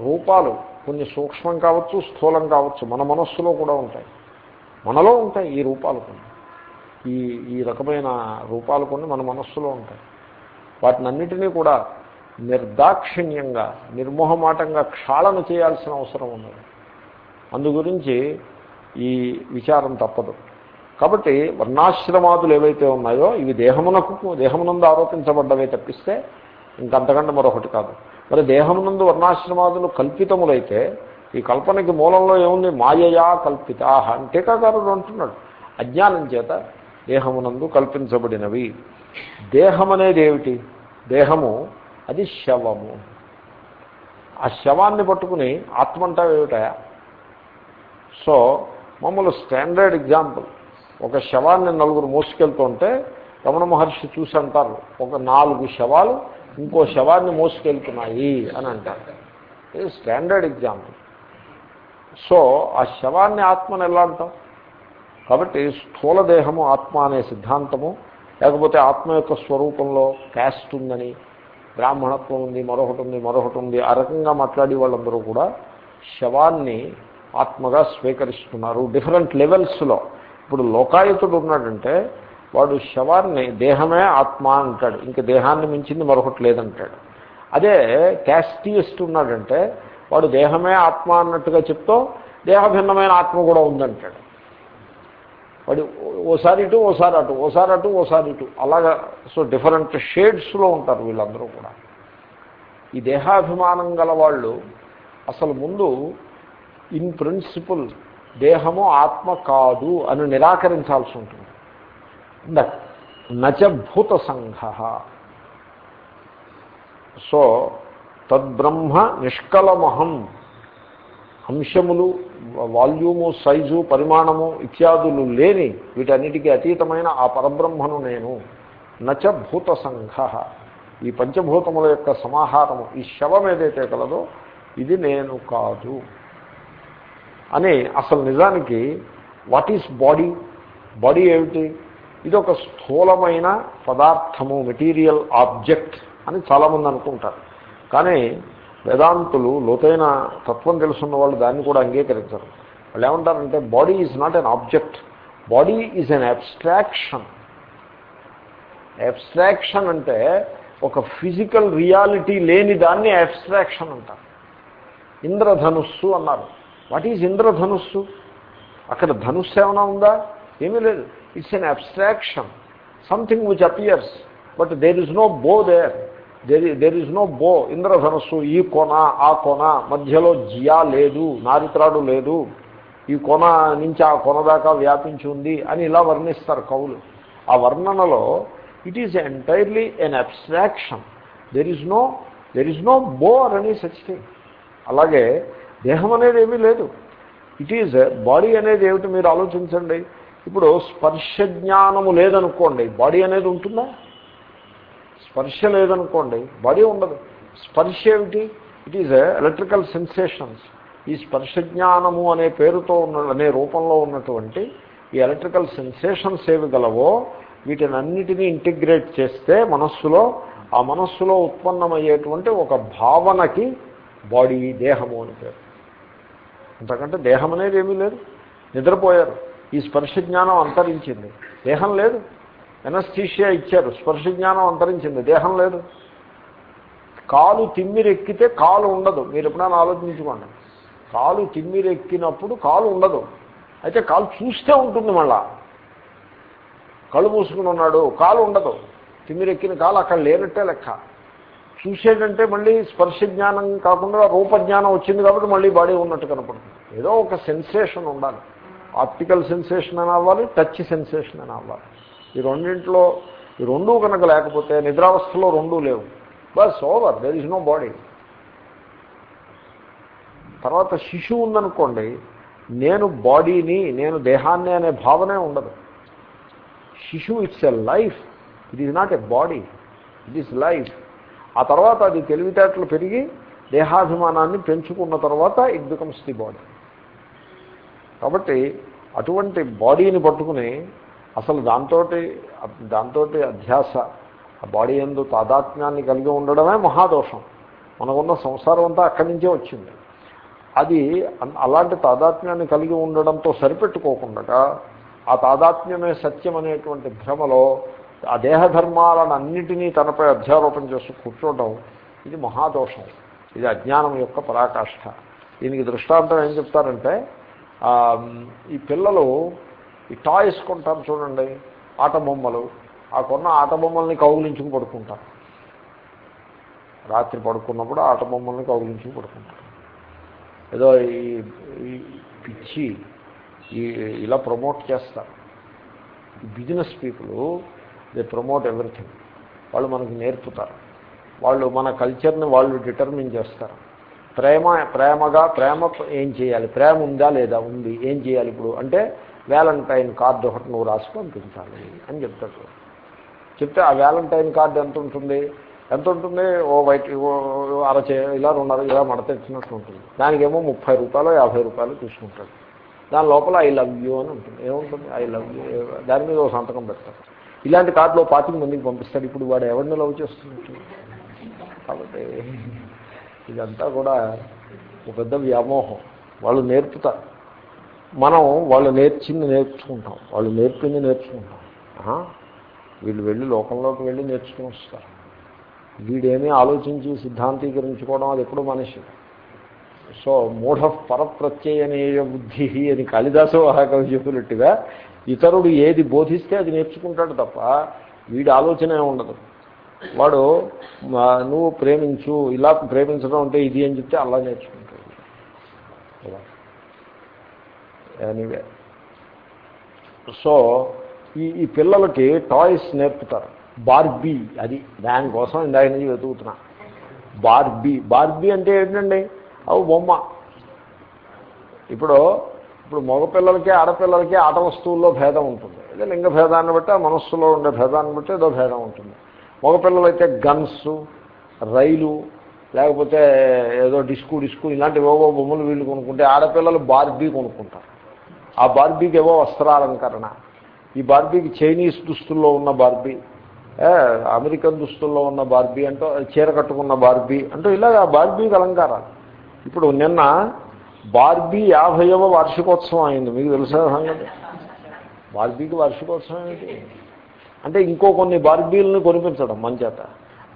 A: రూపాలు కొన్ని సూక్ష్మం కావచ్చు స్థూలం కావచ్చు మన మనస్సులో కూడా ఉంటాయి. మనలో ఉంటాయి ఈ రూపాలు కొన్ని. ఈ ఈ రకమైన రూపాలు కొన్ని మన మనస్సులో ఉంటాయి. వాటినన్నిటినీ కూడా నిర్దాక్షిణ్యంగా నిర్మోహమాటంగా క్షాళన చేయాల్సిన అవసరం ఉన్నది. అందు గురించి ఈ విచారం తప్పదు. కాబట్టి వర్ణాశ్రమాదులు ఏవైతే ఉన్నాయో ఇవి దేహమునకు దేహమునందు ఆరోపించబడ్డవే తప్పిస్తే ఇంకంతకంటే మరొకటి కాదు. మరి దేహమునందు వర్ణాశ్రమాదులు కల్పితములైతే ఈ కల్పనకి మూలంలో ఏముంది? మాయయా కల్పిత. టీకాకారుడు అంటున్నాడు. అజ్ఞానం చేత దేహమునందు కల్పించబడినవి. దేహం అనేది ఏమిటి? దేహము అది శవము. ఆ శవాన్ని పట్టుకుని ఆత్మంటావేమిటా సో మమ్మల్ని స్టాండర్డ్ ఎగ్జాంపుల్ ఒక శవాన్ని నలుగురు మోసుకెళ్తుంటే రమణ మహర్షి చూసి అంటారు ఒక నాలుగు శవాలు ఇంకో శవాన్ని మోసుకెళ్తున్నాయి అని అంటారు. ఇది స్టాండర్డ్ ఎగ్జాంపుల్. సో ఆ శవాన్ని ఆత్మను ఎలా అంటాం? కాబట్టి స్థూలదేహము ఆత్మ అనే సిద్ధాంతము లేకపోతే ఆత్మ యొక్క స్వరూపంలో క్యాస్ట్ ఉందని బ్రాహ్మణత్వం ఉంది మరొకటి ఉంది మరొకటి ఉంది ఆ రకంగా మాట్లాడే వాళ్ళందరూ కూడా శవాన్ని ఆత్మగా స్వీకరిస్తున్నారు. డిఫరెంట్ లెవెల్స్లో. ఇప్పుడు లోకాయుతుడు ఉన్నాడంటే వాడు శవాన్ని దేహమే ఆత్మ అంటాడు. ఇంక దేహాన్ని మించింది మరొకటి లేదంటాడు. అదే క్యాస్టియస్ట్ ఉన్నాడంటే వాడు దేహమే ఆత్మ అన్నట్టుగా చెప్తూ దేహభిన్నమైన ఆత్మ కూడా ఉందంటాడు. వాడు ఓసారి ఇటు ఓసారి అటు ఓసారి అటు ఓసారి ఇటు. అలాగా సో డిఫరెంట్ షేడ్స్లో ఉంటారు వీళ్ళందరూ కూడా. ఈ దేహాభిమానం గల వాళ్ళు అసలు ముందు ఇన్ ప్రిన్సిపుల్ దేహము ఆత్మ కాదు అని నిరాకరించాల్సి ఉంటుంది. నచభూత సంఘ. సో తద్బ్రహ్మ నిష్కలమహం. అంశములు వాల్యూము సైజు పరిమాణము ఇత్యాదులు లేని వీటన్నిటికీ అతీతమైన ఆ పరబ్రహ్మను నేను. నచ భూత సంఘ. ఈ పంచభూతముల యొక్క సమాహారము ఈ శవం ఏదైతే కలదో ఇది నేను కాదు. అని అసలు నిజానికి వాట్ ఈస్ బాడీ బాడీ ఏమిటి? ఇది ఒక స్థూలమైన పదార్థము మెటీరియల్ ఆబ్జెక్ట్ అని చాలామంది అనుకుంటారు. కానీ వేదాంతులు లోతైన తత్వం తెలుసున్న వాళ్ళు దాన్ని కూడా అంగీకరించరు. వాళ్ళు ఏమంటారంటే body is not an object body is an abstraction abstraction అంటే ఒక ఫిజికల్ రియాలిటీ లేని దాన్ని అబ్స్ట్రాక్షన్ అంటారు. ఇంద్రధనుస్సు అన్నారు. వాట్ ఈజ్ ఇంద్రధనుస్సు? అక్కడ ధనుస్సు ఏమైనా ఉందా? ఏమీ లేదు. It's an abstraction something which appears but there is no bow there there there is no bow ఇంద్రధనుస్సు ఈ కొన ఆ కొన మధ్యలో జియా లేదు నారిత్రాడు లేదు. ఈ కొన నుంచి ఆ కొన దాకా వ్యాపించి ఉంది అని ఇలా వర్ణిస్తారు కవులు. ఆ వర్ణనలో it is entirely an abstraction there is no there is no bow అని సచ్ థింగ్ అలాగే దేహం అనేది ఏమీ లేదు. ఇట్ ఈజ్ బాడీ అనేది ఏమిటి మీరు ఆలోచించండి. ఇప్పుడు స్పర్శ జ్ఞానము లేదనుకోండి బాడీ అనేది ఉంటుందా? స్పర్శ లేదనుకోండి బాడీ ఉండదు. స్పర్శ ఏమిటి? ఇట్ ఈజ్ ఎలక్ట్రికల్ సెన్సేషన్స్ ఈ స్పర్శ జ్ఞానము అనే పేరుతో ఉన్న అనే రూపంలో ఉన్నటువంటి ఈ ఎలక్ట్రికల్ సెన్సేషన్స్ ఏవి గలవో వీటిని అన్నిటినీ ఇంటిగ్రేట్ చేస్తే మనస్సులో ఆ మనస్సులో ఉత్పన్నమయ్యేటువంటి ఒక భావనకి బాడీ దేహము అని పేరు. అంతకంటే దేహం అనేది ఏమీ లేదు. నిద్రపోయారు. ఈ స్పర్శ జ్ఞానం అంతరించింది. దేహం లేదు. ఎనస్థీషియా ఇచ్చారు. స్పర్శ జ్ఞానం అంతరించింది. దేహం లేదు. కాలు తిమ్మిరెక్కితే కాలు ఉండదు. మీరు ఎప్పుడైనా ఆలోచించుకోండి. కాలు తిమ్మిరెక్కినప్పుడు కాలు ఉండదు. అయితే కాలు చూస్తే ఉంటుంది మళ్ళా. కళ్ళు మూసుకుని ఉన్నాడు. కాలు ఉండదు. తిమ్మిరెక్కిన కాలు అక్కడ లేనట్టే లెక్క. చూసేటంటే మళ్ళీ స్పర్శ జ్ఞానం కాకుండా రూపజ్ఞానం వచ్చింది కాబట్టి మళ్ళీ బాడీ ఉన్నట్టు కనపడుతుంది. ఏదో ఒక సెన్సేషన్ ఉండాలి. ఆప్టికల్ సెన్సేషన్ అని అవ్వాలి టచ్ సెన్సేషన్ అని అవ్వాలి. ఈ రెండింటిలో ఈ రెండూ కనుక లేకపోతే నిద్రావస్థలో రెండూ లేవు. Bus over there is no body తర్వాత శిశువు ఉందనుకోండి నేను బాడీని నేను దేహాన్ని అనే భావనే ఉండదు. శిశువు it's a life it is not a body it is life ఆ తర్వాత అది తెలివితేటలు పెరిగి దేహాభిమానాన్ని పెంచుకున్న తర్వాత ఇట్ బికమ్స్ ది బాడీ కాబట్టి అటువంటి బాడీని పట్టుకుని అసలు దాంతో దాంతో అధ్యాస ఆ బాడీ ఎందు తాదాత్మ్యాన్ని కలిగి ఉండడమే మహాదోషం. మనకున్న సంసారం అంతా అక్కడి నుంచే వచ్చింది. అది అలాంటి తాదాత్మ్యాన్ని కలిగి ఉండడంతో సరిపెట్టుకోకుండా ఆ తాదాత్మ్యమే సత్యం అనేటువంటి భ్రమలో ఆ దేహధర్మాలను అన్నిటినీ తనపై అధ్యారోపణ చేస్తూ కూర్చోవడం ఇది మహాదోషం. ఇది అజ్ఞానం యొక్క పరాకాష్ఠ దీనికి దృష్టాంతం ఏం చెప్తారంటే ఈ పిల్లలు ఈ టాయ్స్ కొంటారు చూడండి ఆట బొమ్మలు ఆ కొన్న ఆట బొమ్మల్ని కౌగులించుకు పడుకుంటారు. రాత్రి పడుకున్నప్పుడు ఆట బొమ్మల్ని కౌగులించుకు పడుకుంటారు. ఏదో ఈ పిచ్చి ఈ ఇలా ప్రమోట్ చేస్తారు. Business people they promote everything వాళ్ళు మనకి నేర్పుతారు. వాళ్ళు మన కల్చర్ని వాళ్ళు డిటర్మిన్ చేస్తారు. ప్రేమ ప్రేమగా ప్రేమ ఏం చేయాలి? ప్రేమ ఉందా లేదా? ఉంది. ఏం చేయాలి ఇప్పుడు? అంటే వ్యాలంటైన్ కార్డు ఒకటి నువ్వు రాసి పంపించాలి అని చెప్తాడు చెప్తే ఆ వ్యాలంటైన్ కార్డు ఎంత ఉంటుంది? ఎంత ఉంటుంది? ఓ వైట్ అరచే ఇలా రెండు ఇలా మడతెచ్చినట్టు ఉంటుంది. దానికేమో ముప్పై రూపాయలు యాభై రూపాయలు తీసుకుంటాడు. దాని లోపల ఐ లవ్ యూ అని ఉంటుంది. ఏముంటుంది? ఐ లవ్ యూ దాని మీద ఓ సంతకం పెడతారు ఇలాంటి కార్డులో పాతిక మందికి పంపిస్తాడు. ఇప్పుడు వాడు ఎవరిని లవ్ చేస్తున్నట్టు కాబట్టి ఇదంతా కూడా ఒక పెద్ద వ్యామోహం. వాళ్ళు నేర్పుతారు. మనం వాళ్ళు నేర్చింది నేర్చుకుంటాం. వాళ్ళు నేర్పింది నేర్చుకుంటాం. వీళ్ళు వెళ్ళి లోకంలోకి వెళ్ళి నేర్చుకుని వస్తారు. వీడేమీ ఆలోచించి సిద్ధాంతీకరించుకోవడం అది ఎప్పుడు మనిషి సో మూఢ పరప్రత్యయనీయ బుద్ధి అని కాళిదాసు మహాకవి చెప్పినట్టుగా ఇతరుడు ఏది బోధిస్తే అది నేర్చుకుంటాడు తప్ప వీడి ఆలోచన ఉండదు. వాడు నువ్వు ప్రేమించు ఇలా ప్రేమించడం అంటే ఇది అని చెప్తే అలా నేర్చుకుంటాడు. ఎనీవే సో ఈ ఈ పిల్లలకి టాయ్స్ నేర్పుతారు. బార్బీ అది దానికోసం ఇందాక నుంచి వెతుకుతున్నా. బార్బీ బార్బీ అంటే ఏంటండి? అవు బొమ్మ. ఇప్పుడు ఇప్పుడు మగపిల్లలకి ఆడపిల్లలకి ఆట వస్తువుల్లో భేదం ఉంటుంది. అదే లింగ భేదాన్ని బట్టి ఆ మనస్సులో ఉండే భేదాన్ని బట్టి ఏదో భేదం ఉంటుంది. మగపిల్లలైతే గన్స్ రైలు లేకపోతే ఏదో డిస్కు డిస్కు ఇలాంటి ఏవో బొమ్మలు వీళ్ళు కొనుక్కుంటే ఆడపిల్లలు బార్బీ కొనుక్కుంటారు. ఆ బార్బీకి ఏవో వస్త్రాలంకరణ. ఈ బార్బీకి చైనీస్ దుస్తుల్లో ఉన్న బార్బీ అమెరికన్ దుస్తుల్లో ఉన్న బార్బీ అంటూ చీర కట్టుకున్న బార్బీ అంటూ ఇలాగ ఆ బార్బీకి అలంకారాలు. ఇప్పుడు నిన్న బార్బీ యాభైవ వార్షికోత్సవం అయింది. మీకు తెలుసా సంగతి? బార్బీకి వార్షికోత్సవం ఏంటి? అంటే ఇంకో కొన్ని బార్బీలను కొనిపించడం మంచేత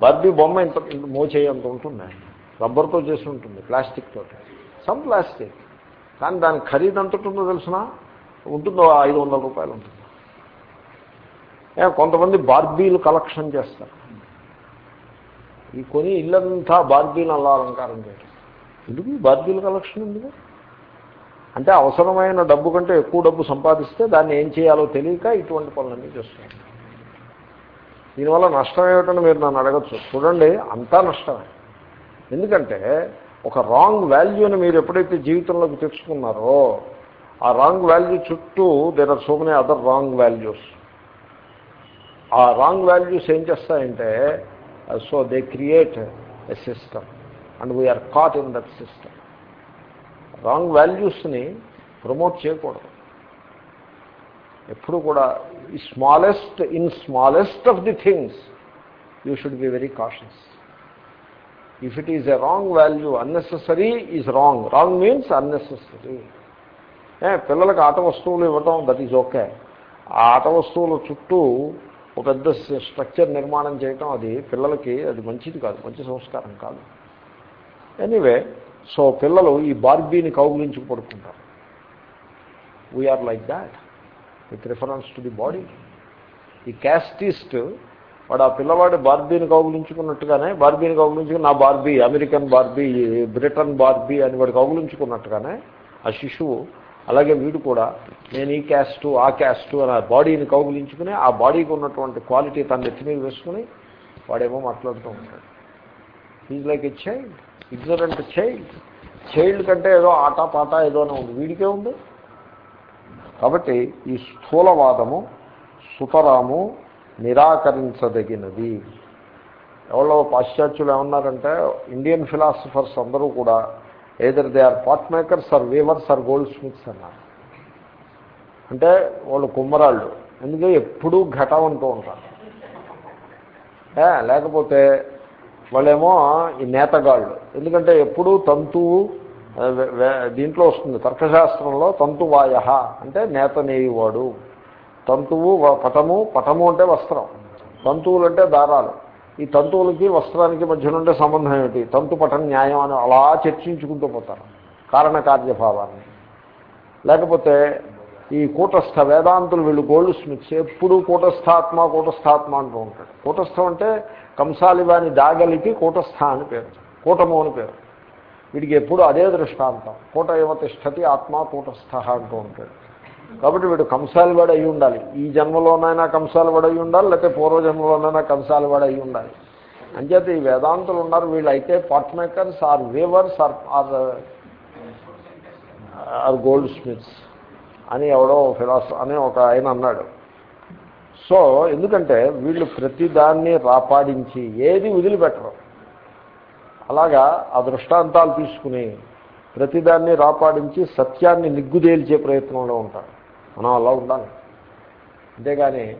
A: బార్బీ బొమ్మ ఇంత మోచేయంత ఉంటుంది? రబ్బర్తో చేసి ఉంటుంది ప్లాస్టిక్ తోటి. సమ్ ప్లాస్టిక్ కానీ దాని ఖరీదు ఎంత ఉంటుందో తెలిసిన? ఉంటుందో ఐదు వందల రూపాయలు ఉంటుంది. ఏ, కొంతమంది బార్బీలు కలెక్షన్ చేస్తారు. ఈ కొని ఇల్లంతా బార్బీలు అలా అలంకారం చేయడం ఎందుకు? ఈ కలెక్షన్ ఎందుకు? అంటే అవసరమైన డబ్బు కంటే ఎక్కువ డబ్బు సంపాదిస్తే దాన్ని ఏం చేయాలో తెలియక ఇటువంటి పనులన్నీ చేస్తున్నారు. దీనివల్ల నష్టం ఏమిటని మీరు నన్ను అడగచ్చు. చూడండి అంతా నష్టమే. ఎందుకంటే ఒక రాంగ్ వాల్యూని మీరు ఎప్పుడైతే జీవితంలోకి తెచ్చుకున్నారో ఆ రాంగ్ వాల్యూ చుట్టూ there are so many other wrong values ఆ రాంగ్ వాల్యూస్ ఏం చేస్తాయంటే so they create a system and we're caught in that system wrong వాల్యూస్ని ప్రమోట్ చేయకూడదు. ఎప్పుడు కూడా ఈ smallest in smallest of the things you should be very cautious if it is a wrong value unnecessary is wrong wrong means unnecessary పిల్లలకు ఆట వస్తువులు ఇవ్వటం that is okay ఆ ఆట వస్తువుల చుట్టూ ఒక పెద్ద స్ట్రక్చర్ నిర్మాణం చేయటం అది పిల్లలకి అది మంచిది కాదు మంచి సంస్కారం కాదు. ఎనీవే సో పిల్లలు ఈ బార్బీని కౌగులించి పడుకుంటారు. We are like that with reference to the body ఈ క్యాస్టిస్ట్ వాడు ఆ పిల్లవాడు బార్బీని కౌగులించుకున్నట్టుగానే బార్బీని కౌగులించుకుని నా Barbie American Barbie Britain Barbie అని వాడు కౌగులించుకున్నట్టుగానే ఆ శిశువు అలాగే వీడు కూడా నేను ఈ క్యాస్టు ఆ క్యాస్టు అని ఆ బాడీని కౌగులించుకుని ఆ బాడీకి ఉన్నటువంటి క్వాలిటీ తన నెత్తి మీద వేసుకుని వాడేమో మాట్లాడుతూ ఉంటాడు. Is like a child ignorant child. Child కంటే ఏదో ఆట పాట ఏదోనే ఉంది. వీడికే ఉంది. కాబట్టి ఈ స్థూలవాదము సుతరాము నిరాకరించదగినది. ఎవరో పాశ్చాత్యులు ఏమన్నారంటే ఇండియన్ ఫిలాసఫర్స్ అందరూ కూడా either they are pot makers or weavers or goldsmiths అన్నారు. అంటే వాళ్ళు కుమ్మరాళ్ళు. ఎందుకంటే ఎప్పుడూ ఘటం అంటూ ఉంటారు. లేకపోతే వాళ్ళేమో ఈ నేతగాళ్ళు. ఎందుకంటే ఎప్పుడూ తంతువు దీంట్లో వస్తుంది తర్కశాస్త్రంలో తంతువాయ అంటే నేత నేయువాడు. తంతువు పటము పటము అంటే వస్త్రం. తంతువులు అంటే దారాలు. ఈ తంతువులకి వస్త్రానికి మధ్య ఉండే సంబంధం ఏమిటి? తంతు పటం న్యాయం అని అలా చర్చించుకుంటూ పోతారు. కారణకార్యభావాన్ని లేకపోతే ఈ కూటస్థ వేదాంతులు వీళ్ళు గోల్డ్ స్మిత్స్ ఎప్పుడు కూటస్థాత్మ కూటస్థాత్మ అంటూ ఉంటాడు. కూటస్థం అంటే కంసాలివాని దాగలికి కూటస్థ అని పేరు. కూటము అని పేరు. వీడికి ఎప్పుడు అదే దృష్టాంతం. కూట ఏవ తిష్టతి ఆత్మ కూటస్థ అంటూ ఉంటాడు. కాబట్టి వీడు కంసాలివాడు అయి ఉండాలి. ఈ జన్మలోనైనా కంసాలివాడు అయి ఉండాలి లేకపోతే పూర్వజన్మలోనైనా కంసాలివాడు అయి ఉండాలి. అంచేత ఈ వేదాంతులు ఉన్నారు వీళ్ళు అయితే pot makers or weavers or or or goldsmiths. అని ఎవడో ఫిలాసఫ్ అని ఒక ఆయన అన్నాడు. సో ఎందుకంటే వీళ్ళు ప్రతిదాన్ని రాపాడించి ఏది వదిలిపెట్టరు. అలాగా ఆ దృష్టాంతాలు తీసుకుని ప్రతిదాన్ని రాపాడించి సత్యాన్ని నిగ్గుదేల్చే ప్రయత్నంలో ఉంటారు. మనం అలా ఉండాలి. అంతేగాని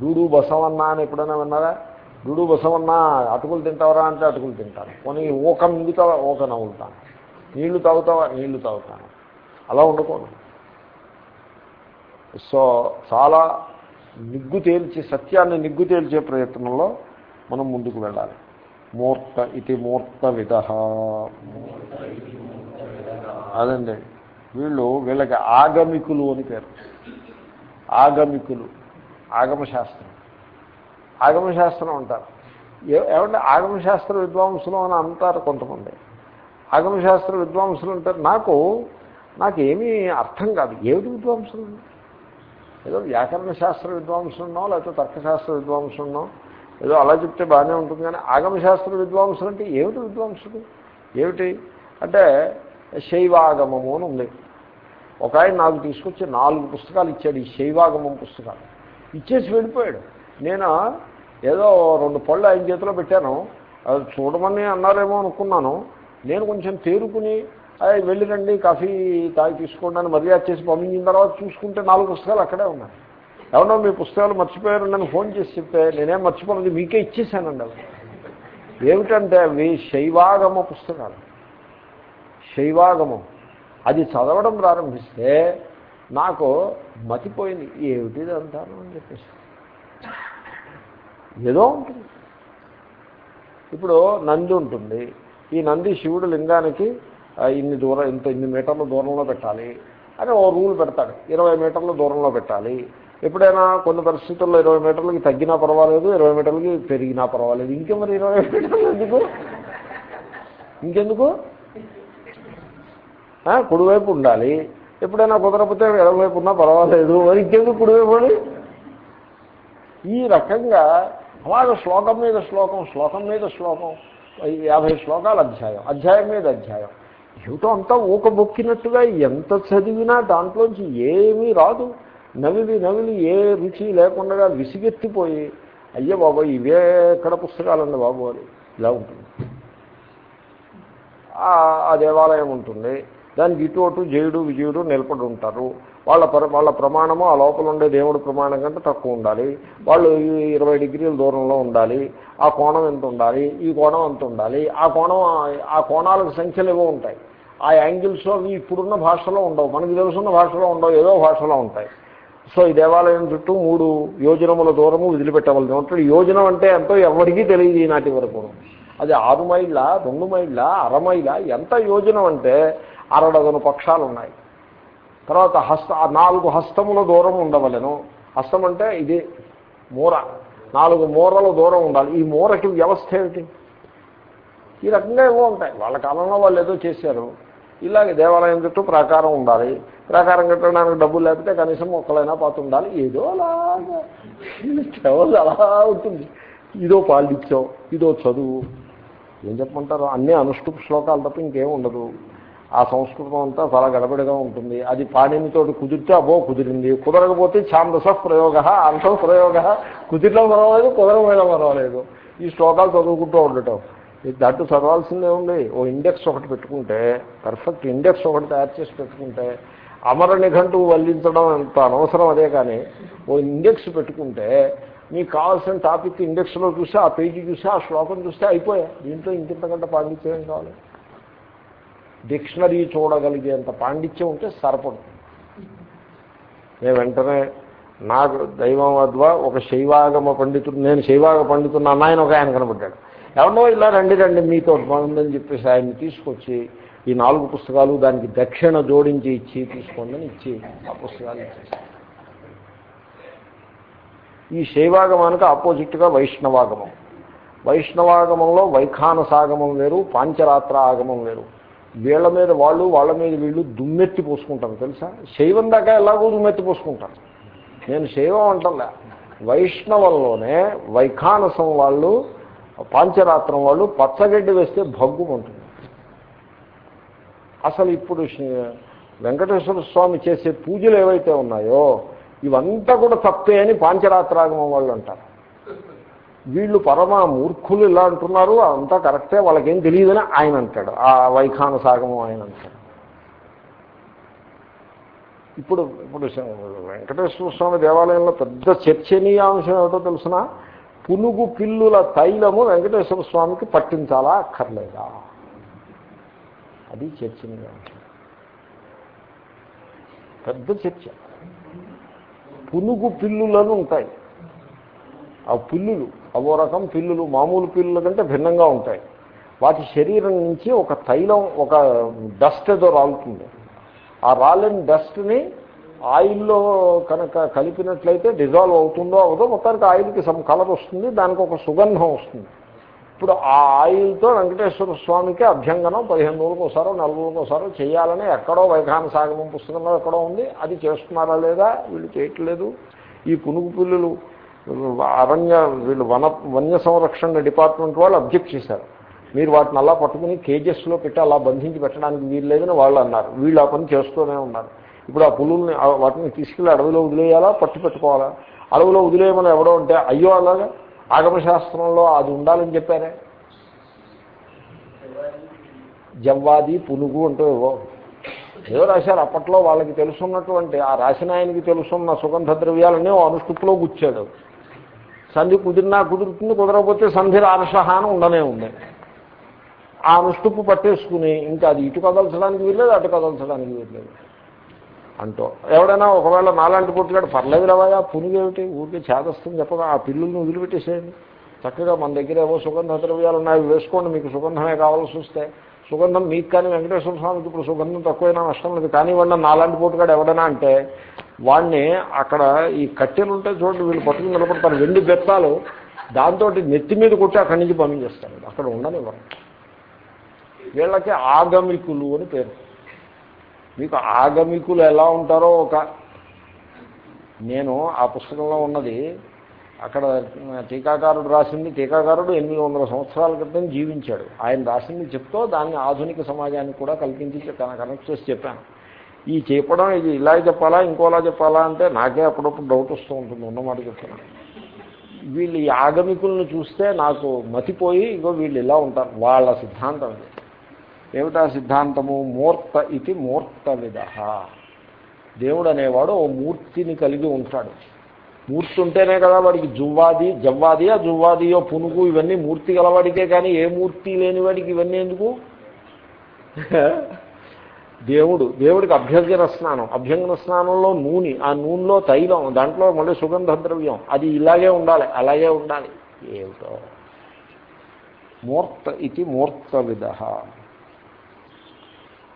A: డూడు బసవన్నా అని ఎప్పుడైనా విన్నారా? డూడు బసవన్నా అటుకులు తింటావరా అంటే అటుకులు తింటాను. కొన్ని ఊక మింగుతావా? ఊక నవ్వుతాను. నీళ్ళు తాగుతావా? నీళ్ళు తాగుతాను. అలా ఉండకూడదు సో చాలా నిగ్గు తేల్చి సత్యాన్ని నిగ్గు తేల్చే ప్రయత్నంలో మనం ముందుకు వెళ్ళాలి. మూర్త ఇది మూర్త విధ అదండి. వీళ్ళు వీళ్ళకి ఆగమికులు అని పేరు. ఆగమికులు. ఆగమశాస్త్రం. ఆగమశాస్త్రం అంటారు. ఏ- ఏమంటే ఆగమశాస్త్ర విద్వాంసులు అని అంటారు కొంతమంది. ఆగమశాస్త్ర విద్వాంసులు అంటారు నాకు నాకేమీ అర్థం కాదు. ఏమిటి విద్వాంసులు? ఏదో వ్యాకరణ శాస్త్ర విద్వాంసున్నో లేకపోతే తర్కశాస్త్ర విద్వాంసున్నో ఏదో అలా చెప్తే బాగానే ఉంటుంది కానీ ఆగమశాస్త్ర విద్వాంసులు అంటే ఏమిటి విద్వాంసుడు ఏమిటి? అంటే శైవాగమము అని ఉంది. ఒక ఆయన నాకు తీసుకొచ్చి నాలుగు పుస్తకాలు ఇచ్చాడు ఈ శైవాగమం పుస్తకాలు. ఇచ్చేసి వెళ్ళిపోయాడు. నేను ఏదో రెండు పళ్ళు ఆయన చేతిలో పెట్టాను. అది చూడమని అన్నారేమో అనుకున్నాను. నేను కొంచెం తేరుకుని "అయ్, వెళ్ళిరండి కాఫీ తాగి తీసుకోండి అని మర్యాద చేసి పంపించిన తర్వాత చూసుకుంటే నాలుగు పుస్తకాలు అక్కడే ఉన్నాయి. ఎవరో మీ పుస్తకాలు మర్చిపోయారు నన్ను ఫోన్ చేసి చెప్తే నేనేం మర్చిపోలేదు మీకే ఇచ్చేసానండి అవి. ఏమిటంటే అవి శైవాగమ పుస్తకాలు. శైవాగమం. అది చదవడం ప్రారంభిస్తే నాకు మతిపోయింది. ఏమిటిది అంటాను అని చెప్పేసి. ఏదో ఉంటుంది. ఇప్పుడు నంది ఉంటుంది. ఈ నంది శివుడు లింగానికి ఇన్ని దూరం ఇంత ఇన్ని మీటర్ల దూరంలో పెట్టాలి అని ఓ రూల్ పెడతాడు. ఇరవై మీటర్ల దూరంలో పెట్టాలి. ఎప్పుడైనా కొన్ని పరిస్థితుల్లో ఇరవై మీటర్లకి తగ్గినా పర్వాలేదు ఇరవై మీటర్లకి పెరిగినా పర్వాలేదు. ఇంకే మరి ఇరవై మీటర్లు ఎందుకు? ఇంకెందుకు? కుడివైపు ఉండాలి. ఎప్పుడైనా కుదరకపోతే ఎడవైపు ఉన్నా పర్వాలేదు. మరి ఇంకెందుకు కుడివైపు ఈ రకంగా అలాగే శ్లోకం మీద శ్లోకం శ్లోకం మీద శ్లోకం యాభై శ్లోకాలు అధ్యాయం అధ్యాయం మీద అధ్యాయం. ఏమిటో అంతా ఊక బొక్కినట్టుగా ఎంత చదివినా దాంట్లోంచి ఏమీ రాదు. నవిలి నవిలి ఏ రుచి లేకుండా విసిగెత్తిపోయి అయ్యే బాబా ఇవే ఎక్కడ పుస్తకాలండి బాబు అని ఇలా ఉంటుంది. ఆ- దేవాలయం ఉంటుంది. దానికి ఇటు అటు జయుడు విజయుడు నిలబడి ఉంటారు. వాళ్ళ పర వాళ్ళ ప్రమాణము ఆ లోపల ఉండే దేవుడి ప్రమాణం కంటే తక్కువ ఉండాలి. వాళ్ళు ఇరవై డిగ్రీల దూరంలో ఉండాలి. ఆ కోణం ఎంత ఉండాలి? ఈ కోణం ఎంత ఉండాలి? ఆ కోణం ఆ కోణాలకు సంఖ్యలు ఏవో ఉంటాయి. ఆ యాంగిల్స్ అవి ఇప్పుడున్న భాషలో ఉండవు. మనకు తెలుసున్న భాషలో ఉండవు. ఏదో భాషలో ఉంటాయి. సో ఈ దేవాలయం చుట్టూ మూడు యోజనముల దూరము వదిలిపెట్టవలసి ఉంటుంది యోజనం అంటే ఎంతో ఎవరికీ తెలియదు ఈనాటి వరకు. అది ఆరు మైళ్ళ రెండు మైళ్ళ అర మైళ్ళ? ఎంత యోజనం అంటే అరడదను పక్షాలు ఉన్నాయి తర్వాత హస్త నాలుగు హస్తముల దూరం ఉండవలెను. హస్తం అంటే ఇది మూర. నాలుగు మూరల దూరం ఉండాలి. ఈ మూరకి వ్యవస్థ ఏమిటి? ఈ రకంగా ఏవో ఉంటాయి. వాళ్ళ కాలంలో వాళ్ళు ఏదో చేశారు. ఇలాగే దేవాలయం చుట్టూ ప్రాకారం ఉండాలి. ప్రాకారం కట్టడానికి డబ్బులు లేకపోతే కనీసం మొక్కలైనా పాత ఉండాలి. ఏదో అలాగా కేవలం అలా ఉంటుంది. ఇదో పాలిత్యం ఇదో చదువు. ఏం చెప్పమంటారు? అన్నీ అనుష్ఠుప్ శ్లోకాలు తప్ప ఇంకేం ఉండదు. ఆ సంస్కృతం అంతా చాలా గడబడిగా ఉంటుంది. అది పాణినితోటి కుదిరితే అబో కుదిరింది. కుదరకపోతే ఛాందస ప్రయోగ అంశ ప్రయోగ. కుదిరిలో పర్వాలేదు కుదరమైన పర్వాలేదు. ఈ శ్లోకాలు చదువుకుంటూ ఉండటం. మీకు దట్టు చదవాల్సిందే ఉంది. ఓ ఇండెక్స్ ఒకటి పెట్టుకుంటే పర్ఫెక్ట్ ఇండెక్స్ ఒకటి తయారు చేసి పెట్టుకుంటే అమర నిఘంటు వల్లించడం అంత అనవసరం అదే కానీ ఓ ఇండెక్స్ పెట్టుకుంటే మీకు కావాల్సిన టాపిక్ ఇండెక్స్లో చూసి ఆ పేజీ చూసి ఆ శ్లోకం చూస్తే అయిపోయా. దీంట్లో ఇంకింతకంటే పాండిత్యం కావాలి? డిక్షనరీ చూడగలిగేంత పాండిత్యం ఉంటే సరిపడుతుంది. నేను వెంటనే నాకు దైవం వద్ద ఒక శైవాగమ పండితుడు నేను శైవాగ పండితున్న అన్నాయన ఒక ఆయన కనబడ్డాడు. ఎవరో ఇలా రండి రండి మీతో బాగుందని చెప్పేసి ఆయన్ని తీసుకొచ్చి ఈ నాలుగు పుస్తకాలు దానికి దక్షిణ జోడించి ఇచ్చి తీసుకోండి ఇచ్చి ఆ పుస్తకాలు ఇచ్చేసి ఈ శైవాగమానికి ఆపోజిట్గా వైష్ణవాగమం. వైష్ణవాగమంలో వైఖానసాగమం వేరు పాంచరాత్ర ఆగమం వేరు. వీళ్ళ మీద వాళ్ళు వాళ్ళ మీద వీళ్ళు దుమ్మెత్తి పోసుకుంటాను తెలుసా? శైవం దాకా ఎలాగో దుమ్మెత్తి పోసుకుంటాను నేను శైవం అంటలే. వైష్ణవంలోనే వైఖానసం వాళ్ళు పాంచరాత్రం వాళ్ళు పచ్చగడ్డి వేస్తే భగ్గు ఉంటుంది. అసలు ఇప్పుడు వెంకటేశ్వర స్వామి చేసే పూజలు ఏవైతే ఉన్నాయో ఇవంతా కూడా తప్పే అని పాంచరాత్రాగమం వాళ్ళు అంటారు. వీళ్ళు పరమ మూర్ఖులు ఇలా అంటున్నారు అంతా కరెక్టే వాళ్ళకేం తెలియదని ఆయన అంటాడు. ఆ వైఖాన సాగమం ఆయన అంటాడు. ఇప్పుడు ఇప్పుడు వెంకటేశ్వర స్వామి దేవాలయంలో పెద్ద చర్చనీయాంశం ఏమిటో తెలుసిన? పునుగు పిల్లుల తైలము వెంకటేశ్వర స్వామికి పట్టించాలా అక్కర్లేదా? అది చర్చనీయాంశం పెద్ద చర్చ. పునుగు పిల్లులను ఉంటాయి. ఆ పిల్లులు అవో రకం పిల్లులు మామూలు పిల్లుల కంటే భిన్నంగా ఉంటాయి. వాటి శరీరం నుంచి ఒక తైలం ఒక డస్ట్ ఏదో రాలుతుంది. ఆ రాలిన డస్ట్ని ఆయిల్లో కనుక కలిపినట్లయితే డిజాల్వ్ అవుతుందో అవదో మొత్తానికి ఆయిల్కి సమ్ కలర్ వస్తుంది దానికి ఒక సుగంధం వస్తుంది. ఇప్పుడు ఆ ఆయిల్తో వెంకటేశ్వర స్వామికి అభ్యంగనం పదిహేను రోజులకు ఒకసారో నెల రోజులకు ఒకసారో చేయాలని ఎక్కడో వైఖాన సాగమం పుస్తకంలో ఎక్కడో ఉంది. అది చేస్తున్నారా లేదా? వీళ్ళు చేయట్లేదు. ఈ పునుగు పిల్లులు అరణ్య వీళ్ళు వన వన్య సంరక్షణ డిపార్ట్మెంట్ వాళ్ళు అబ్జెక్ట్ చేశారు. మీరు వాటిని అలా పట్టుకుని కేజెస్లో పెట్టి అలా బంధించి పెట్టడానికి వీలు లేదని వాళ్ళు అన్నారు. వీళ్ళు ఆ పని చేస్తూనే ఉన్నారు. ఇప్పుడు ఆ పులుల్ని వాటిని తీసుకెళ్ళి అడవిలో వదిలేయాలా? పట్టు పెట్టుకోవాలా? అడవిలో వదిలేయమని ఎవడో ఉంటే అయ్యో అలాగా? ఆగమశాస్త్రంలో అది ఉండాలని చెప్పారే. జవ్వాది పునుగు అంటూ ఏవో. ఏదో రాశారు. అప్పట్లో వాళ్ళకి తెలుసున్నటువంటి ఆ రాసిన ఆయనకి తెలుసున్న సుగంధ ద్రవ్యాలన్నీ ఓ గుచ్చాడు. సంధి కుదిరినా కుదురుతుంది కుదరకపోతే సంధి రారసహానం ఉండనే ఉంది. ఆ అనుష్టుప్పు పట్టేసుకుని ఇంకా అది ఇటు కదల్చడానికి వీల్లేదు అటు కదల్చడానికి వీల్లేదు. అంటూ. ఎవడైనా ఒకవేళ నాలాంటి పుట్టుగాడు పర్లేదు రావాయా పునుగేమిటి ఊరికే చేదస్తుంది చెప్పగా ఆ పిల్లుల్ని వదిలిపెట్టేసేయండి. చక్కగా మన దగ్గర ఏవో సుగంధ ద్రవ్యాలు ఉన్నాయి వేసుకోండి మీకు సుగంధమే కావాల్సి వస్తే. సుగంధం మీకు కానీ వెంకటేశ్వర స్వామికి ఇప్పుడు సుగంధం తక్కువైనా నష్టం లేదు. కానివ్వండి నాలాంటి పూటగాడు ఎవడైనా అంటే వాడిని అక్కడ ఈ కట్టెలు ఉంటే చూడండి వీళ్ళు పట్టుకుని నిలబడతారు. వెండి బెత్తాలు దాంతో నెత్తి మీద కొట్టి అక్కడి నుంచి పంపించేస్తారు అక్కడ ఉండనివ్వరు. వీళ్ళకి ఆగమికులు అని పేరు. మీకు ఆగమికులు ఎలా ఉంటారో ఒక నేను ఆ పుస్తకంలో ఉన్నది. అక్కడ టీకాకారుడు రాసింది. టీకాకారుడు ఎనిమిది వందల సంవత్సరాల క్రితం జీవించాడు. ఆయన రాసింది చెప్తూ దాన్ని ఆధునిక సమాజానికి కూడా కల్పించి కనెక్ట్ చేసి చెప్పాను. ఈ చెప్పడం ఇది ఇలా చెప్పాలా ఇంకోలా చెప్పాలా అంటే నాకే అప్పుడప్పుడు డౌట్ వస్తూ ఉంటుంది. ఉన్నమాట చెప్తున్నాను. వీళ్ళు ఈ ఆగమికులను చూస్తే నాకు మతిపోయి ఇగో వీళ్ళు ఇలా ఉంటారు. వాళ్ళ సిద్ధాంతం ఇది. ఏమిటా సిద్ధాంతము? మూర్త ఇది మూర్త విధ దేవుడు అనేవాడు ఓ మూర్తిని కలిగి ఉంటాడు. మూర్తి ఉంటేనే కదా వాడికి జువ్వాది జవ్వాదియా జువ్వాదియో పునుగు ఇవన్నీ మూర్తి గలవాడికే కానీ ఏ మూర్తి లేని వాడికి ఇవన్నీ ఎందుకు? దేవుడు దేవుడికి అభ్యంగన స్నానం. అభ్యంగన స్నానంలో నూనె ఆ నూనెలో తైలం దాంట్లో మళ్ళీ సుగంధ ద్రవ్యం అది ఇలాగే ఉండాలి అలాగే ఉండాలి. ఏమిటో? మూర్త ఇది మూర్త విధ